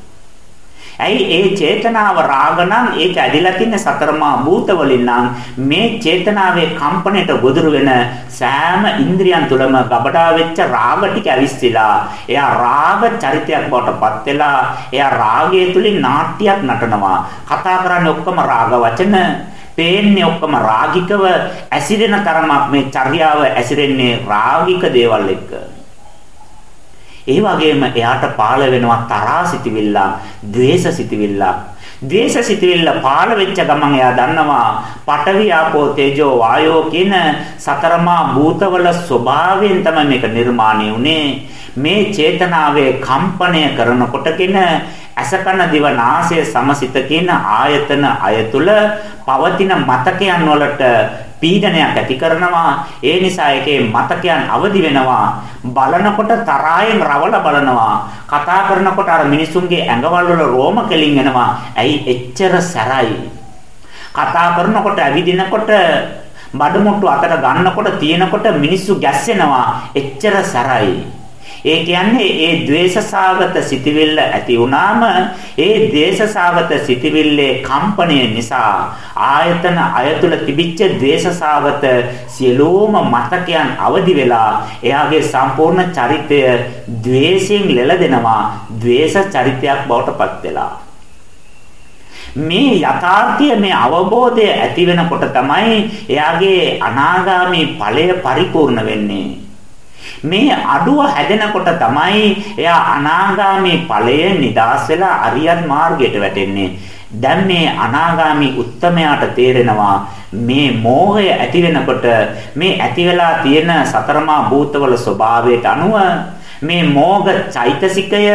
ඇයි ඒ චේතනාව රාග නම් ඒක ඇදිලා තින්නේ සතරමා භූත වලින් නම් මේ චේතනාවේ කම්පණයට ගොදුරු වෙන සෑම ඉන්ද්‍රියන් තුළම ගබඩා වෙච්ච රාග ටික ඇවිස්සලා එයා රාග චරිතයක් බවට පත් වෙලා එයා රාගය තුලින් නාට්‍යයක් නටනවා. කතා කරන්නේ ඔක්කොම රාග වචන. පේන්නේ ඔක්කොම රාගිකව ඇසිරෙන තරමක් මේ චර්යාව ඇසිරෙන්නේ රාගික දේවල් එක්ක. ඒ වගේම එයාට පාළ වෙනවා තරහා සිටිවිල්ලක්, ද්වේෂ සිටිවිල්ලක්. ද්වේෂ සිටිවිල්ල පාළ වෙච්ච ගමන් එයා දන්නවා පඨවි ආපෝ තේජෝ වායෝ කියන සතරමා භූතවල ස්වභාවයෙන් තමයි මේක නිර්මාණය වුනේ. මේ චේතනාවේ කම්පණය කරනකොටගෙන අසකන දිව නාසය සමසිත කියන ආයතන අයතුල පවතින මතකයන් වලට පීඩනයක් ඇති කරනවා. ඒ නිසා ඒකේ මතකයන් අවදි වෙනවා. බලනකොට තරහයෙන් රවල බලනවා. කතා කරනකොට අර මිනිසුන්ගේ ඇඟවල් වල රෝම කෙලින් එනවා. ඇයි? එච්චර සැරයි. කතා කරනකොට ඇවිදිනකොට බඩමුට්ටු අතට ගන්නකොට තියෙනකොට මිනිස්සු ගැස්සෙනවා. එච්චර සැරයි. ඒ කියන්නේ ඒ द्वेषසාගත සිටිවිල්ල ඇති වුණාම ඒ द्वेषසාගත සිටිවිල්ලේ කම්පණය නිසා ආයතන අයතුල තිබිච්ච द्वेषසාගත සියලුම මතකයන් අවදි වෙලා එයාගේ සම්පූර්ණ චරිතය द्वेषයෙන් ලෙලදෙනවා द्वेष චරිතයක් බවට පත් වෙලා. මේ යථාර්ථය මේ අවබෝධය ඇති වෙනකොට තමයි එයාගේ අනාගාමී ඵලය පරිපූර්ණ වෙන්නේ. මේ අඩුව හැදෙනකොට තමයි එයා අනාගාමී ඵලය නිදාස් වෙලා අරියත් මාර්ගයට වැටෙන්නේ. දැන් මේ අනාගාමි උත්තමයාට තේරෙනවා මේ මෝහය ඇති වෙනකොට මේ ඇති වෙලා තියෙන සතරමා භූතවල ස්වභාවයට අනුව මේ මෝග චෛතසිකය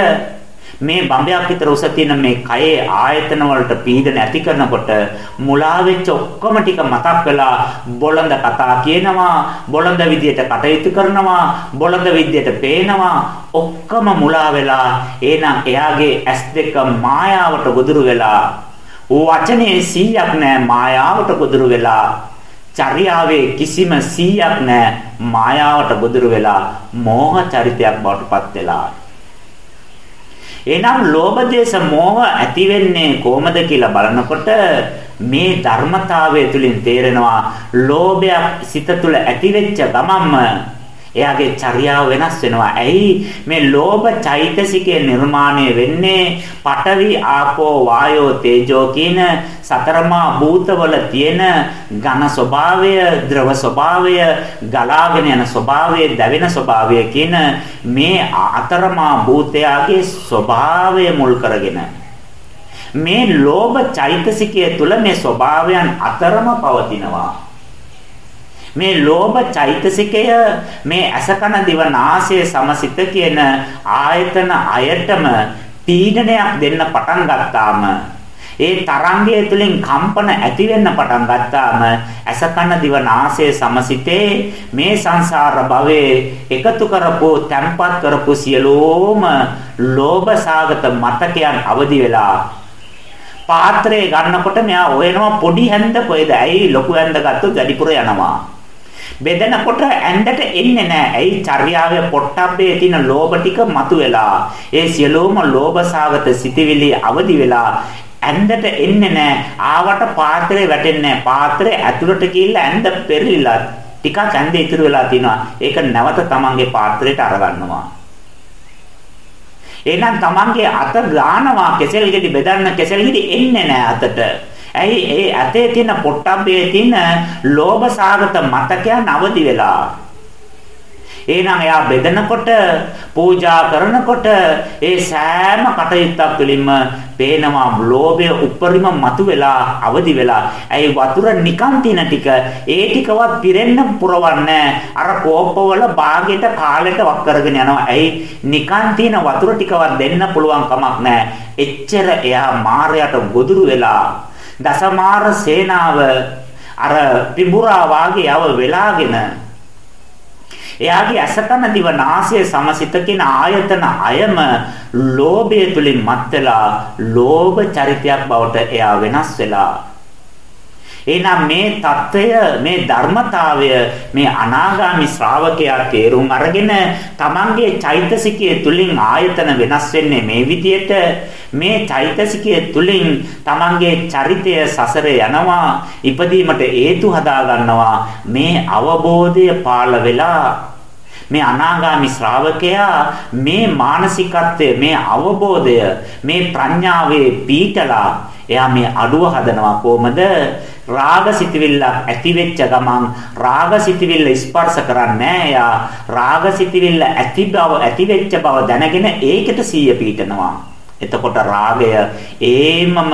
මේ බඹයක් විතර උස තියෙන මේ කයේ ආයතන වලට පීඩන ඇති කරනකොට මුලා වෙච්ච ඔක්කොම ටික මතක් වෙලා බොළඳ කතා කියනවා බොළඳ විදියට කටයුතු කරනවා බොළඳ විදියට පේනවා. ඔක්කොම මුලා වෙලා එහෙනම් එයාගේ ඇස් දෙක මායාවට ගොදුරු වෙලා වචනේ 100ක් නෑ මායාවට ගොදුරු වෙලා චර්යාවේ කිසිම 100ක් නෑ මායාවට ගොදුරු වෙලා මෝහ චරිතයක් බවට පත් වෙලා. එහෙනම් ලෝභ දේශ මෝහ ඇති වෙන්නේ කොහොමද කියලා බලනකොට මේ ධර්මතාවය තුලින් තේරෙනවා ලෝභයක් සිත තුළ ඇති වෙච්ච ගමන්ම එයාගේ චර්යාව වෙනස් වෙනවා. ඇයි මේ ලෝභ චෛතසිකේ නිර්මාණය වෙන්නේ පඨවි ආපෝ වායෝ තේජෝ කියන සතරමා භූතවල තියෙන ඝන ස්වභාවය, ද්‍රව ස්වභාවය, ගලාගෙන යන ස්වභාවය, දැවෙන ස්වභාවය කියන මේ අතරමා භූතයාගේ ස්වභාවය මුල් කරගෙන මේ ලෝභ චෛතසිකය තුල මේ ස්වභාවයන් අතරම පවතිනවා. මේ ලෝභ චෛතසිකය මේ අසකන දිව නාසය සමසිත කියන ආයතන අයටම පීඩනයක් දෙන්න පටන් ගත්තාම ඒ තරංගය තුලින් කම්පන ඇති වෙන්න පටන් ගත්තාම අසකන දිව නාසය සමසිතේ මේ සංසාර භවයේ එකතු කරපු තැම්පත් කරපු සියලෝම ලෝභ සාගත මතකයන් අවදි වෙලා පාත්‍රය ගන්නකොට මෙයා හොයනවා පොඩි හැන්ද කොහෙද? ඇයි ලොකු හැන්ද ගත්තොත් වැඩිපුර යනවා. බෙදනකොට ඇඳට එන්නේ නැහැ. ඇයි චර්යාවේ පොට්ටබ්බේ තියෙන ලෝභ ටික මතුවෙලා. ඒ සියලුම ලෝභසාගත සිටිවිලි අවදි වෙලා ඇඳට එන්නේ නැහැ. ආවට පාත්‍රේ වැටෙන්නේ නැහැ. පාත්‍රේ ඇතුළට ගිහිල්ලා ඇඳ පෙරලිලා ටිකක් ඇඳ ඉතුරු වෙලා තිනවා. ඒක නැවත තමන්ගේ පාත්‍රයට අරගන්නවා. එහෙනම් තමන්ගේ අත ගානවා කෙසෙල් ගෙඩි බෙදන්න කෙසෙල් ගෙඩි එන්නේ නැහැ අතට. ඇයි ඒ ඇතේ තියෙන පොට්ටබ්බේ තියෙන ලෝභ සාගත මතකයන් අවදි වෙලා. එහෙනම් එයා බෙදනකොට පූජා කරනකොට ඒ සෑම කටයුත්තක් තුළින්ම පේනවා ලෝභය උපරිම මතුවෙලා අවදි වෙලා. ඇයි වතුර නිකන් තියෙන ටික ඒ ටිකවත් පිරෙන්න පුරවන්නේ අර කෝපවල භාගයට කාලෙට වක් කරගෙන යනවා. ඇයි නිකන් තියෙන වතුර ටිකවත් දෙන්න පුළුවන් කමක් නැහැ. එච්චර එයා මායයට ගොදුරු වෙලා දසමාර සේනාව අර පිඹුරා වාගේ යව වෙලාගෙන එයාගේ අසකන දිව නාසය සමසිත කියන ආයතන අයම ලෝභය තුලින් මත් වෙලා ලෝභ චරිතයක් බවට එයා වෙනස් වෙලා එහෙනම් මේ தত্ত্বය මේ ධර්මතාවය මේ අනාගාමි ශ්‍රාවකයා තේරුම් අරගෙන තමන්ගේ චෛතසිකයේ තුලින් ආයතන වෙනස් වෙන්නේ මේ විදියට. මේ චෛතසිකයේ තුලින් තමන්ගේ චරිතය සසර යනවා ඉපදීමට හේතු හදා ගන්නවා මේ අවබෝධය පාළ වෙලා. මේ අනාගාමි ශ්‍රාවකයා මේ මානසිකත්වය මේ අවබෝධය මේ ප්‍රඥාවේ පීඨලා එයා මේ අඩුව හදනවා කොහමද? රාග සිතවිල්ලක් ඇති වෙච්ච ගමන් රාග සිතවිල්ල ස්පර්ශ කරන්නේ එයා රාග සිතවිල්ල ඇති බව ඇති වෙච්ච බව දැනගෙන ඒකට සීය පීටනවා එතකොට රාගය ඒමම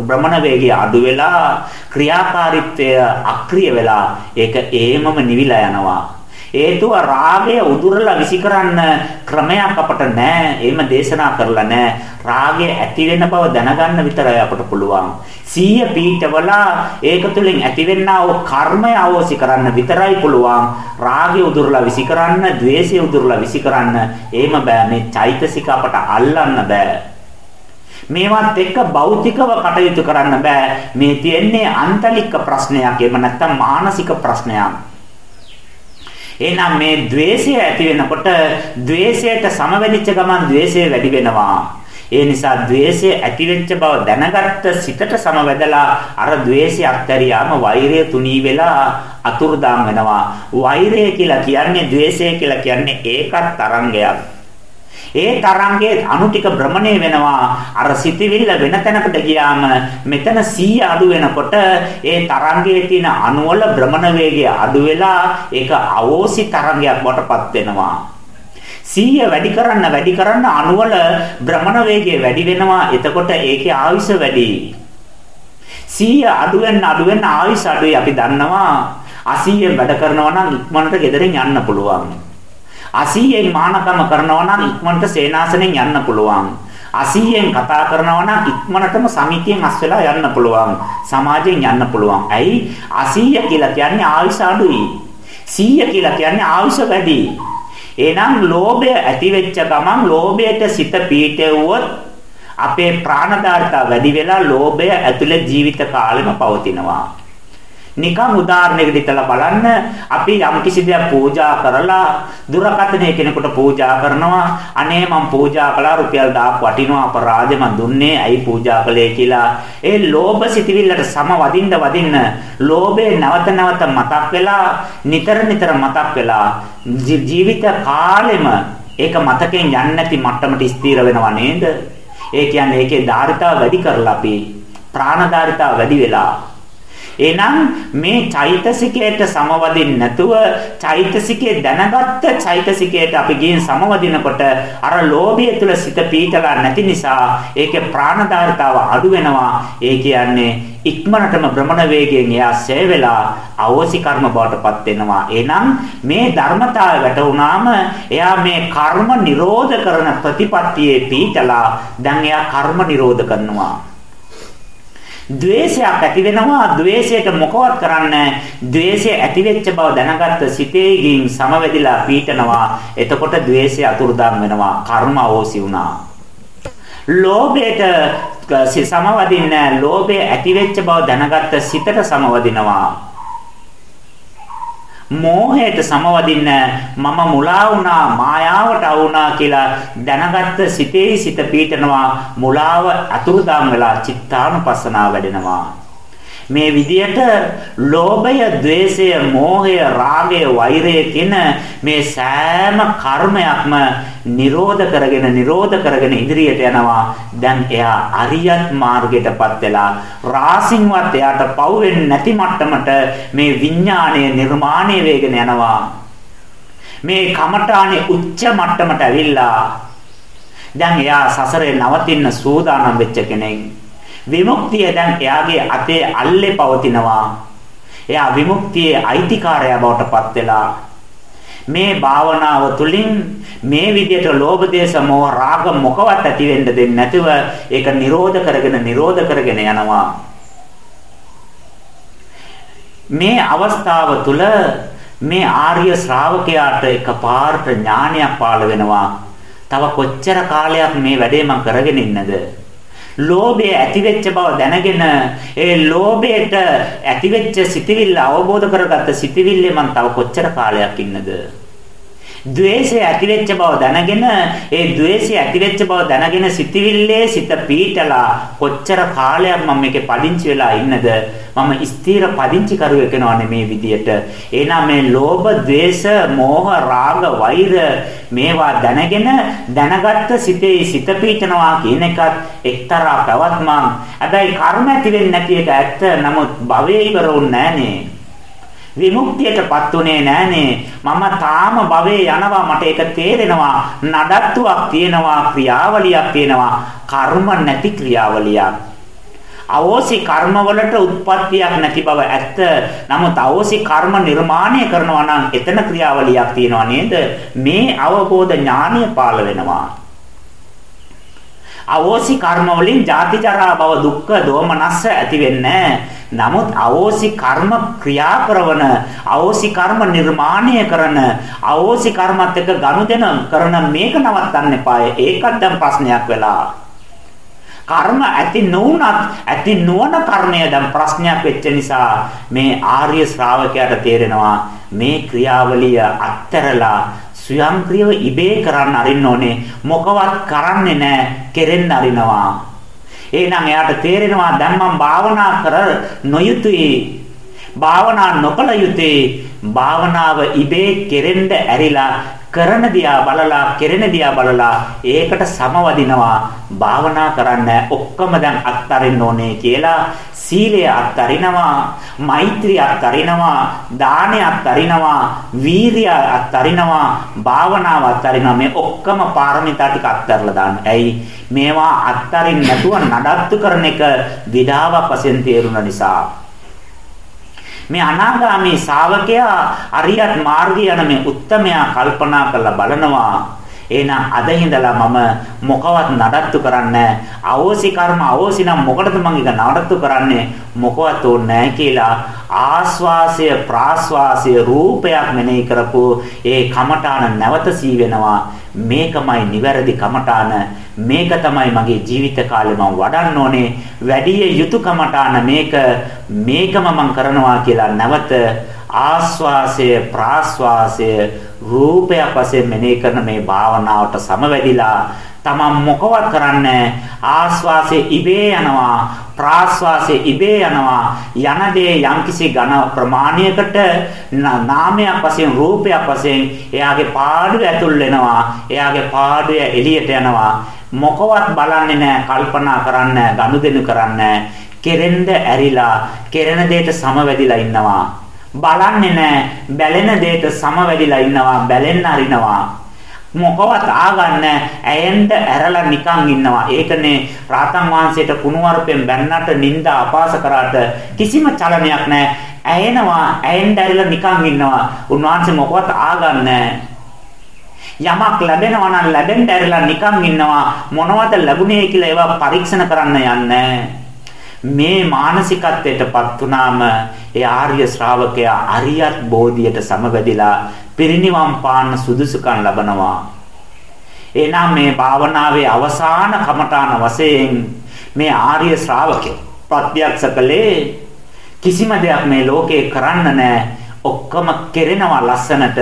භ්‍රමණ වේගය අඩු වෙලා ක්‍රියාකාරීත්වය අක්‍රිය වෙලා ඒක ඒමම නිවිලා යනවා. හේතුව රාගය උදුරලා විසිකරන්න ක්‍රමයක් අපට නැහැ. එහෙම දේශනා කරලා නැහැ. රාගය ඇති වෙන බව දැනගන්න විතරයි අපට පුළුවන්. සීය පීඨවලා ඒක තුළින් ඇතිවෙනා වූ කර්මය අවෝසි කරන්න විතරයි පුළුවන්. රාගය උදුරලා විසිකරන්න, ద్వේෂය උදුරලා විසිකරන්න එහෙම බෑ. මේ චෛතසික අපට අල්ලන්න බෑ. මේවත් එක්ක භෞතිකව කටයුතු කරන්න බෑ. මේ තියෙන්නේ අන්තලික ප්‍රශ්නයක්. එහෙම නැත්නම් මානසික ප්‍රශ්නයක්. එහෙනම් මේ द्वේෂය ඇති වෙනකොට द्वේෂයට සමවැදිච්ච ගමන් द्वේෂය වැඩි වෙනවා. ඒ නිසා द्वේෂය ඇති වෙච්ච බව දැනගත්ත සිතට සමවැදලා අර द्वේෂය අත්හැරියාම වෛරය තුනී වෙලා අතුරුදාම් වෙනවා වෛරය කියලා කියන්නේ द्वේෂය කියලා කියන්නේ ඒකත් තරංගයක් ඒ තරංගයේ අණු ටික භ්‍රමණය වෙනවා. අර සිතිවිල්ල වෙන තැනකට ගියාම මෙතන 100 අඩු වෙනකොට ඒ තරංගයේ තියෙන අණු වල භ්‍රමණ වේගය අඩු වෙලා ඒක අවෝසි තරංගයක් වටපත් වෙනවා. සිහිය වැඩි කරන්න වැඩි කරන්න අණුවල භ්‍රමණ වේගය වැඩි වෙනවා. එතකොට ඒකේ ආයුෂ වැඩි. සිහිය අඩු වෙන අඩු වෙන ආයුෂ අඩුයි අපි දන්නවා. අසීයෙන් වැඩ කරනවා නම් ඉක්මනට ගෙදරින් යන්න පුළුවන්. අසීයෙන් මානකම කරනවා නම් ඉක්මනට සේනාසනෙන් යන්න පුළුවන්. අසීයෙන් කතා කරනවා නම් ඉක්මනටම සමිතියෙන් අස් වෙලා යන්න පුළුවන්. සමාජයෙන් යන්න පුළුවන්. ඇයි? අසීය කියලා කියන්නේ ආයුෂ අඩුයි. සීය කියලා කියන්නේ ආයුෂ වැඩි. එහෙනම් ලෝභය ඇති වෙච්ච ගමන් ලෝභයට සිත පීඩෙව්වොත් අපේ ප්‍රාණදාර්ථය වැඩි වෙලා ලෝභය ඇතුළේ ජීවිත කාලෙම පවතිනවා. නිකම් උදාහරණයකට හිතලා බලන්න. අපි යම් කිසි දෙයක් පූජා කරලා දුරකථනයේ කෙනෙකුට පූජා කරනවා. අනේ මම පූජා කළා රුපියල් 1000ක් වටිනවා අපරාධෙ මන් දුන්නේ ඇයි පූජා කළේ කියලා. ඒ ලෝභ සිතවිල්ලට සම වදින්න වදින්න ලෝභේ නැවත නැවත මතක් වෙලා නිතර නිතර මතක් වෙලා ජීවිත කාලෙම ඒක මතකෙන් යන්නේ නැති මට්ටමට ස්ථිර වෙනව නේද? ඒ කියන්නේ ඒකේ ධාරිතාව වැඩි කරලා අපි ප්‍රාණධාරිතාව වැඩි වෙලා එහෙනම් මේ චෛතසිකයට සමවදින්න නැතුව චෛතසිකේ දැනගත්ත චෛතසිකයට අපි ගින් සමවදිනකොට අර ලෝභය තුල සිත පීඩලා නැති නිසා ඒකේ ප්‍රාණධාරිතාව අඩු වෙනවා. ඒ කියන්නේ ඉක්මනටම භ්‍රමණ වේගයෙන් එයා ඡය වෙලා අවෝසි කර්ම බවටපත් වෙනවා. එහෙනම් මේ ධර්මතාවය වැටුණාම එයා මේ කර්ම නිරෝධ කරන ප්‍රතිපත්තියේ පීතලා දැන් එයා කර්ම නිරෝධ කරනවා. ද්වේෂයක් ඇති වෙනවා. ද්වේෂයට මොකවත් කරන්නේ ද්වේෂය ඇති වෙච්ච බව දැනගත්ත සිතේකින් සමවැදිලා පීඨනවා එතකොට ද්වේෂය අතුරුදාම් වෙනවා. කර්ම අවෝසි වුණා. ලෝභයට සමවදින්නේ ලෝභය ඇති වෙච්ච බව දැනගත්ත සිතට සමවදිනවා. මෝහයට සමවදින්න මම මුලා වුණා මායාවට වුණා කියලා දැනගත්ත සිතේ සිත පීඨනවා මුලාව අතුරුදාම් වෙලා චිත්තානුපස්සනාව වැඩෙනවා. මේ විදියට ලෝභය, ద్వේෂය, මෝහය, රාගය, වෛරය කියන මේ සෑම කර්මයක්ම නිරෝධ කරගෙන නිරෝධ කරගෙන ඉදිරියට යනවා. දැන් එයා අරියත් මාර්ගයටපත් වෙලා රාසින්වත් එයාට පව් වෙන්නේ නැති මට්ටමට මේ විඥාණය නිර්මාණය වෙගෙන යනවා. මේ කමඨානේ උච්ච මට්ටමට ඇවිල්ලා දැන් එයා සසරේ නවතින්න සූදානම් වෙච්ච කෙනෙක්. විමුක්තිය දැන් එයාගේ අතේ අල්ලේ පවතිනවා. එයා විමුක්තියේ අයිතිකාරයා බවට පත් වෙලා මේ භාවනාව තුළින් මේ විදිහට ලෝභ දේශ මොහ රාග මොකවත් ඇති වෙන්න දෙන්නේ නැතුව ඒක නිරෝධ කරගෙන නිරෝධ කරගෙන යනවා. මේ අවස්ථාව තුළ මේ ආර්ය ශ්‍රාවකයාට එකපාරට ඥානයක් පාළ වෙනවා. තව කොච්චර කාලයක් මේ වැඩේ මම කරගෙන ඉන්නද? ලෝභය ඇතිවෙච්ච බව දැනගෙන ඒ ලෝභයට ඇතිවෙච්ච සිතිවිල්ල අවබෝධ කරගත්ත සිතිවිල්ලේ මං තව කොච්චර කාලයක් ඉන්නද? ද්වේෂය ඇතිවෙච්ච බව දැනගෙන ඒ ද්වේෂය ඇතිවෙච්ච බව දැනගෙන සිතිවිල්ලේ සිත පීටලා කොච්චර කාලයක් මම මේකේ පදිංචි වෙලා ඉන්නද? මම ස්ථීර පදිංචි කරුවෙක් වෙනවනේ මේ විදියට. එහෙනම් මේ ලෝභ ද්වේෂ මෝහ රාග වෛර මේවා දැනගෙන දැනගත්ත සිතේ සිත පීටනවා කියන එකත් එක්තරා පැවැත්මක්. හැබැයි කර්ම ඇති වෙන්නේ නැති එක ඇත්ත. නමුත් භවයේ ඉවර වුන්නේ නැහනේ. විමුක්තියටපත් උනේ නෑනේ. මම තාම භවයේ යනවා මට ඒක තේරෙනවා. නඩත්තුවක් තියෙනවා, ක්‍රියාවලියක් තියෙනවා. කර්ම නැති ක්‍රියාවලියක්. අවෝසි කර්ම වලට උත්පත්තියක් නැති බව ඇත්ත. නමුත් අවෝසි කර්ම නිර්මාණය කරනවා නම් එතන ක්‍රියාවලියක් තියෙනවා නේද? මේ අවබෝධ ඥානය පාළ වෙනවා. අවෝසි කර්ම වලින් ජාති ජරා භව දුක්ඛ දෝමනස්ස ඇති වෙන්නේ නමුත් අවෝසි කර්ම ක්‍රියා කරන අවෝසි කර්ම නිර්මාණය කරන අවෝසි කර්මත් එක්ක ගනුදෙන කරන මේක නවත්තන්න එපාය. ඒකත් දැන් ප්‍රශ්නයක් වෙලා. කර්ම ඇති නොවුනත් ඇති නොවන කර්මය දැන් ප්‍රශ්නයක් වෙච්ච නිසා මේ ආර්ය ශ්‍රාවකයාට තේරෙනවා මේ ක්‍රියාවලිය අත්තරලා ස්වයංක්‍රීයව ඉබේ කරන්න අරින්න ඕනේ. මොකවත් කරන්නේ නැහැ කෙරෙන්න අරිනවා. එහෙනම් එයාට තේරෙනවා දැන් මම භාවනා කර නොයුතුයි. භාවනා නොකළ යුතුයි. භාවනාව ඉබේ කෙරෙන්න ඇරිලා කරන දියා බලලා කෙරෙන දියා බලලා ඒකට සමවදිනවා. භාවනා කරන්න ඔක්කොම දැන් අත්තරින්න ඕනේ කියලා සීලය අත්තරිනවා මෛත්‍රිය අත්තරිනවා දානය අත්තරිනවා වීරිය අත්තරිනවා භාවනාව අත්තරිනවා. මේ ඔක්කොම පාරමිතා ටික අත්තරලා දාන්න. ඇයි? මේවා අත්තරින් නැතුව නඩත්තු කරන එක විඩාවක් වශයෙන් තේරුණ නිසා. මේ අනාගාමී ශාවකයා අරියත් මාර්ගය යන මේ උත්තමයා කල්පනා කරලා බලනවා. එහෙනම් අද ඉඳලා මම මොකවත් නඩත්තු කරන්නේ අවෝසි කර්ම අවෝසි නම් මොකටද මම ඒක නඩත්තු කරන්නේ? මොකවත් ඕනේ කියලා ආස්වාසය ප්‍රාස්වාසය රූපයක් මෙනෙහි කරපු ඒ කමඨාන නැවත සී වෙනවා මේකමයි නිවැරදි කමඨාන මේක තමයි මගේ ජීවිත කාලේ මම වඩන්න ඕනේ. වැඩි යුතු කමඨාන මේක. මේකම මම කරනවා කියලා නැවත ආස්වාසය ප්‍රාස්වාසය රූපයක් වශයෙන් මෙනෙහි කරන මේ භාවනාවට සමවැදිලා තමන් මොකවත් කරන්නේ ආස්වාසයේ ඉබේ යනවා ප්‍රාස්වාසයේ ඉබේ යනවා යන දේ යම්කිසි ඝන ප්‍රමාණයකට නාමයක් වශයෙන් රූපයක් වශයෙන් එයාගේ පාඩුව ඇතුල් වෙනවා එයාගේ පාඩුව එළියට යනවා. මොකවත් බලන්නේ නැහැ කල්පනා කරන්නේ ගනුදෙනු කරන්නේ කෙරෙන්ද ඇරිලා කෙරෙන දෙයට සමවැදිලා ඉන්නවා. බලන්නේ නැහැ බැලෙන දෙයට සමවැදිලා ඉන්නවා බැලෙන්න අරිනවා. මොකවත් ආගන්න ඇයෙන්ද ඇරලා නිකන් ඉන්නවා. ඒකනේ රාතන් වහන්සේට කුණුවarpෙන් බැන්නට නිന്ദා අපාස කරාට කිසිම චලනයක් නැහැ. ඇයෙනවා ඇයෙන්ද ඇරලා නිකන් ඉන්නවා. උන්වහන්සේ මොකවත් ආගන්න යමක් ලැබෙනවා නම් ලැබෙන්න ඇරලා නිකන් ඉන්නවා. මොනවද ලැබුණේ කියලා ඒවා පරීක්ෂණ කරන්න යන්නේ මේ මානසිකත්වයටපත් වුනාම ඒ ආර්ය ශ්‍රාවකයා අරියත් බෝධියට සමවැදිලා පිරිනිවන් පාන්න සුදුසුකම් ලබනවා. එනම් මේ භාවනාවේ අවසාන කමඨාන වශයෙන් මේ ආර්ය ශ්‍රාවකේ ප්‍රත්‍යක්ෂ කළේ කිසිම දෙයක් මේ ලෝකේ කරන්න නැහැ. ඔක්කොම කෙරෙනවා ලස්සනට.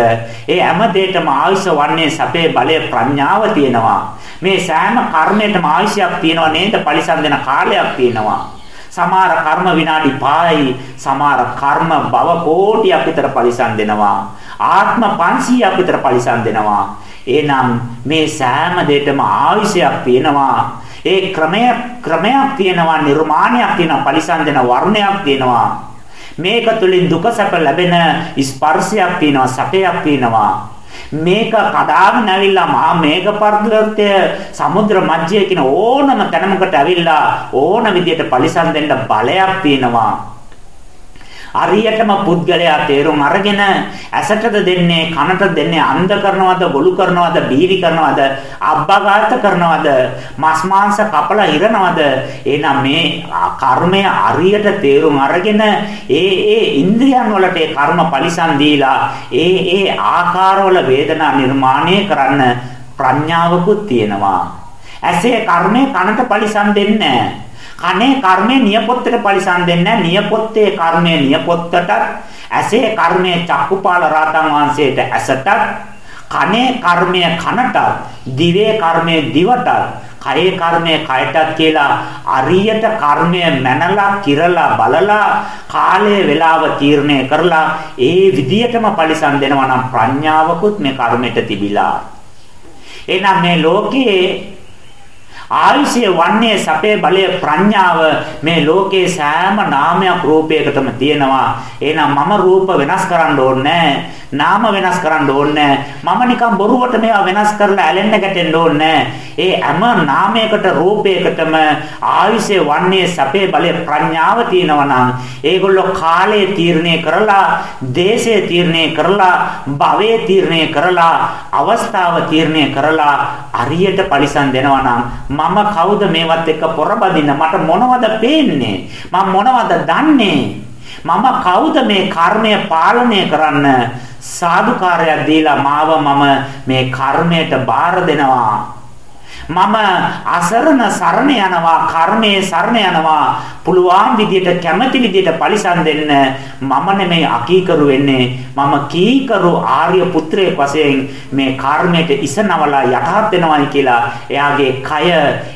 ඒ හැම දෙයකම ආයුෂ වන්නේ සැපේ බලය ප්‍රඥාව තියෙනවා. මේ සෑම කර්මයකටම ආයුෂයක් තියෙනවා නේද? පරිසම් දෙන කාලයක් තියෙනවා. සමහර කර්ම විනාඩි 5යි සමහර කර්ම භව කෝටියක් විතර පරිසම් දෙනවා ආත්ම 500ක් විතර පරිසම් දෙනවා. එහෙනම් මේ සෑම දෙයකම ආයුෂයක් තියෙනවා. ඒ ක්‍රමය ක්‍රමයක් තියෙනවා නිර්මාණයක් තියෙනවා පරිසම් දෙන වර්ණයක් තියෙනවා. මේක තුලින් දුක සැප ලැබෙන ස්පර්ශයක් තියෙනවා සැපයක් තියෙනවා. මේක කඩාගෙන ඇවිල්ලා මහා මේඝ පර්වතය සමුද්‍ර මැජ්ජය කියන ඕනම තැනමකට ඇවිල්ලා ඕන විදියට පරිසම් දෙන්න බලයක් තියෙනවා. හරියටම පුද්ගලයා තේරුම් අරගෙන ඇසටද දෙන්නේ කනට දෙන්නේ අන්ධ කරනවද ගොළු කරනවද බීරි කරනවද අබ්බගාත කරනවද මස් මාංශ කපලා ඉරනවද? එහෙනම් මේ කර්මය හරියට තේරුම් අරගෙන ඒ ඒ ඉන්ද්‍රියන් වලට ඒ කර්ම පරිසම් දීලා ඒ ඒ ආකාරවල වේදනා නිර්මාණය කරන්න ප්‍රඥාවකුත් තියෙනවා. ඇසේ කර්මය කනට පරිසම් දෙන්නේ නැහැ. කනේ කර්මය නියපොත්තට පරිසම් දෙන්නේ නියපොත්තේ කර්මය නියපොත්තට ඇසේ කර්මය චක්කුපාල රාතන් වහන්සේට ඇසට කනේ කර්මය කනට දිවේ කර්මය දිවට කයේ කර්මය කයටත් කියලා අරියට කර්මය මැනලා කිරලා බලලා කාලය වේලාව තීරණය කරලා ඒ විදියටම පරිසම් දෙනවා නම් ප්‍රඥාවකුත් මේ කර්මයට තිබිලා. එහෙනම් මේ ලෝකයේ ආයුෂයේ වන්නේ සපේ බලය ප්‍රඥාව මේ ලෝකේ සෑම නාමයක් රූපයකටම තියෙනවා. එහෙනම් මම රූප වෙනස් කරන්න ඕනේ නාම වෙනස් කරන්න ඕනේ මම නිකන් බොරුවට මේවා වෙනස් කරලා ඇලෙන්න ගැටෙන්න ඕනේ ඒ හැම නාමයකට රූපයකටම ආයුෂයේ වන්නේ සපේ බලය ප්‍රඥාව තියෙනවා නම් ඒගොල්ලෝ කාලය තීරණය කරලා දේශය තීරණය කරලා භවය තීරණය කරලා අවස්ථාව තීරණය කරලා අරියට පරිසම් දෙනවා නම් මම කවුද මේවත් එක්ක පොරබදින්න? මට මොනවද පේන්නේ? මම මොනවද දන්නේ? මම කවුද මේ කර්මය පාලනය කරන්න? සාදුකාරයක් දීලා මාව මම මේ කර්මයට බාර දෙනවා. මම අසරණ සරණ යනවා කර්මයේ සරණ යනවා. පුළුවන් විදියට කැමැති විදියට පරිසම් දෙන්න මම නෙමෙයි අකීකරු වෙන්නේ. මම කීකරු ආර්ය පුත්‍රයෙක් වශයෙන් මේ කර්මයට ඉසනවලා යටහත් වෙනවායි කියලා එයාගේ කය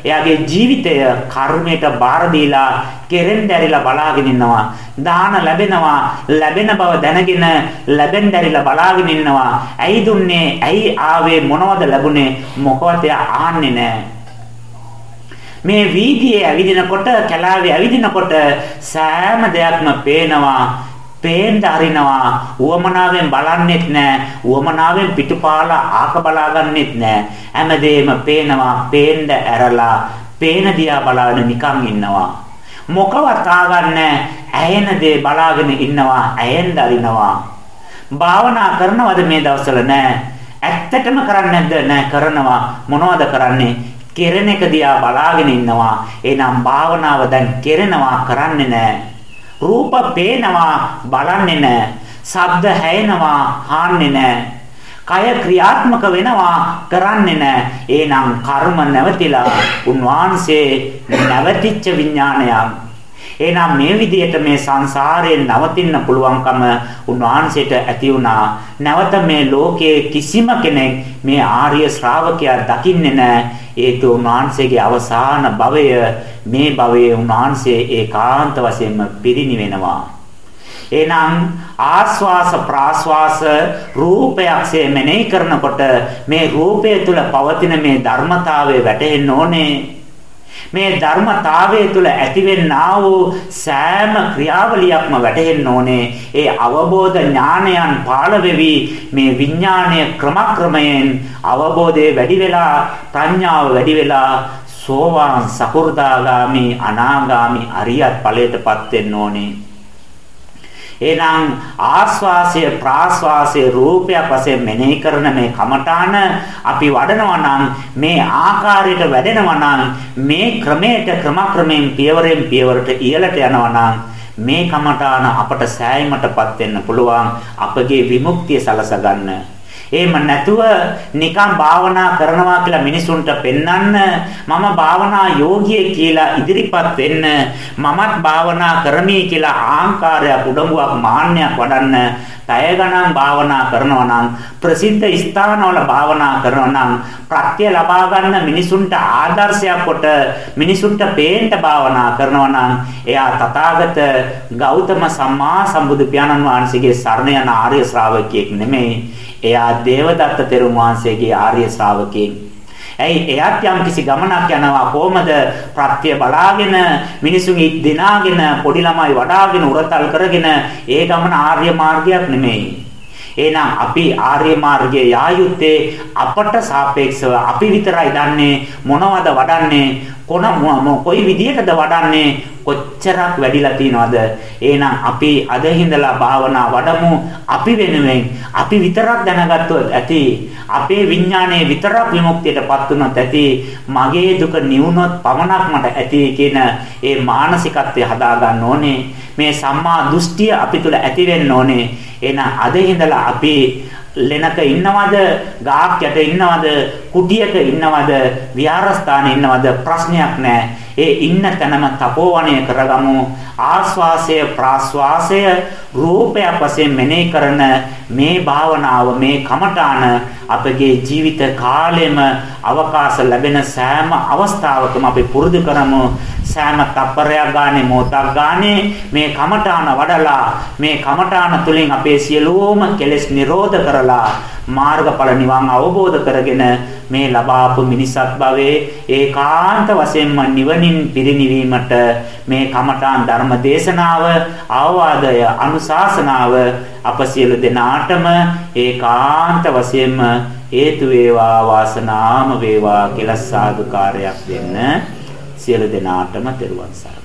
එයාගේ ජීවිතය කර්මයට බාර දීලා කෙරෙන් දැරිලා බලාගෙන ඉන්නවා. දාන ලැබෙනවා. ලැබෙන බව දැනගෙන ලැබෙන් දැරිලා බලාගෙන ඉන්නවා. ඇයි දුන්නේ? ඇයි ආවේ? මොනවද ලැබුණේ? මොකවත් ආන්නේ නැහැ. මේ වීදියේ ඇවිදිනකොට කැලාවේ ඇවිදිනකොට සෑම දෙයක්ම පේනවා පේන්න අරිනවා උවමනාවෙන් බලන්නෙත් නෑ උවමනාවෙන් පිටුපාලා ආක බලාගන්නෙත් නෑ හැමදේම පේනවා පේන්න ඇරලා පේන දිහා බලාගෙන නිකන් ඉන්නවා මොකවත් ආගන්නේ ඇයෙන දේ බලාගෙන ඉන්නවා ඇයෙන් දරිනවා. භාවනා කරනවද මේ දවස්වල? නෑ. ඇත්තටම කරන්නේ නැද්ද? නෑ කරනවා. මොනවද කරන්නේ? කෙරෙන එක දිහා බලාගෙන ඉන්නවා. එහෙනම් භාවනාව දැන් කෙරෙනවා කරන්නේ නෑ. රූප පේනවා බලන්නේ නැහැ. ශබ්ද හැයෙනවා හාන්නේ නැහැ. කය ක්‍රියාත්මක වෙනවා කරන්නේ නැහැ. එහෙනම් කර්ම නැවතිලා උන්වහන්සේ නැවතිච්ච විඥානයක්. එහෙනම් මේ විදිහට මේ සංසාරයෙන් නවතින්න පුළුවන්කම උන්වහන්සේට ඇති වුණා. නැවත මේ ලෝකයේ කිසිම කෙනෙක් මේ ආර්ය ශ්‍රාවකයා දකින්නේ නැහැ. ඒක උන්වහන්සේගේ අවසාන භවය මේ භවයේ උන්වහන්සේ ඒකාන්ත වශයෙන්ම පිරිණිවෙනවා. එහෙනම් ආස්වාස ප්‍රාස්වාස රූපයක්සේ මෙනෙහි කරනකොට මේ රූපය තුල පවතින මේ ධර්මතාවය වැටහෙන්න ඕනේ. මේ ධර්මතාවය තුළ ඇතිවෙනා වූ සෑම ක්‍රියාවලියක්ම වැටහෙන්න ඕනේ. ඒ අවබෝධ ඥානයන් පාළ වෙවි මේ විඥාණය ක්‍රමක්‍රමයෙන් අවබෝධයේ වැඩි වෙලා ප්‍රඥාව වැඩි වෙලා සෝවාන් සකු르දාගාමි අනාගාමි අරියත් ඵලයටපත් වෙන්න ඕනේ. එහෙනම් ආස්වාසය ප්‍රාස්වාසය රූපයක් වශයෙන් මෙනෙහි කරන මේ කමඨාන අපි වඩනවා නම් මේ ආකාරයට වැඩෙනවා නම් මේ ක්‍රමයට ක්‍රමක්‍රමයෙන් පියවරෙන් පියවරට ඉහළට යනවා නම් මේ කමඨාන අපට සෑයීමටපත් වෙන්න පුළුවන් අපගේ විමුක්තිය සලස ගන්න එහෙම නැතුව නිකන් භාවනා කරනවා කියලා මිනිසුන්ට පෙන්වන්න මම භාවනා යෝගියෙක් කියලා ඉදිරිපත් වෙන්න මමත් භාවනා කරමි කියලා ආහංකාරයක් උඩඟුවක් මාන්නයක් වඩන්න පැය ගණන් භාවනා කරනවා නම් ප්‍රසිද්ධ ස්ථානවල භාවනා කරනවා නම් ප්‍රත්‍ය ලබා ගන්න මිනිසුන්ට ආදර්ශයක් කොට මිනිසුන්ට පේන්න භාවනා කරනවා නම් එයා තථාගත ගෞතම සම්මා සම්බුදු පියාණන් වහන්සේගේ සරණ යන ආර්ය ශ්‍රාවකයෙක් නෙමෙයි. එයා දේවදත්ත තෙරුන් වහන්සේගේ ආර්ය ශ්‍රාවකයෙක්. ඇයි එයාත් යම් කිසි ගමනක් යනවා කොහමද ප්‍රත්‍ය බලාගෙන මිනිසුන්ගේ දිනාගෙන පොඩි ළමයි වඩාගෙන උරතල් කරගෙන ඒ ගමන ආර්ය මාර්ගයක් නෙමෙයි. එහෙනම් අපි ආර්ය මාර්ගයේ යා යුත්තේ අපට සාපේක්ෂව අපි විතරයි දන්නේ මොනවද වඩන්නේ කොන කොයි විදියටද වඩන්නේ? කොච්චරක් වැඩිලා තියනවද? එහෙනම් අපි අද හිඳලා භාවනා වඩමු. අපි වෙනුවෙන් අපි විතරක් දැනගත්තොත් ඇති අපේ විඥානයේ විතරක් විමුක්තියටපත් වුණොත් ඇති මගේ දුක නිවුනොත් පමණක් මට ඇති කියන ඒ මානසිකත්වය හදා ගන්න ඕනේ. මේ සම්මා දෘෂ්ටිය අපි තුල ඇති වෙන්න ඕනේ. එහෙනම් අද හිඳලා අපි ලෙනක ඉන්නවද? ගාක් යට ඉන්නවද? කුටියක ඉන්නවද? විහාරස්ථානයේ ඉන්නවද? ප්‍රශ්නයක් නැහැ ඒ ඉන්න තැනම තපෝවණය කරගමු. ආස්වාසය ප්‍රාස්වාසය රූපයක් වශයෙන් මෙනෙහි කරන මේ භාවනාව මේ කමඨාන අපගේ ජීවිත කාලෙම අවකාශ ලැබෙන සෑම අවස්ථාවකම අපි පුරුදු කරමු. සෑම තප්පරයක් ගානේ මොහොතක් ගානේ මේ කමඨාන වඩලා මේ කමඨාන තුලින් අපේ සියලුම කෙලෙස් නිරෝධ කරලා මාර්ගඵල නිවන් අවබෝධ කරගෙන මේ ලබාපු මිනිසත් භවයේ ඒකාන්ත වශයෙන්ම නිවනින් පිරිණිවීමට මේ කමඨාන් ධර්ම දේශනාව අවවාදය අනුශාසනාව අප සියලු දෙනාටම ඒකාන්ත වශයෙන්ම හේතු වේවා වාසනාම වේවා කියලා සාදුකාරයක් දෙන්න සියලු දෙනාටම තෙරුවන් සරණයි.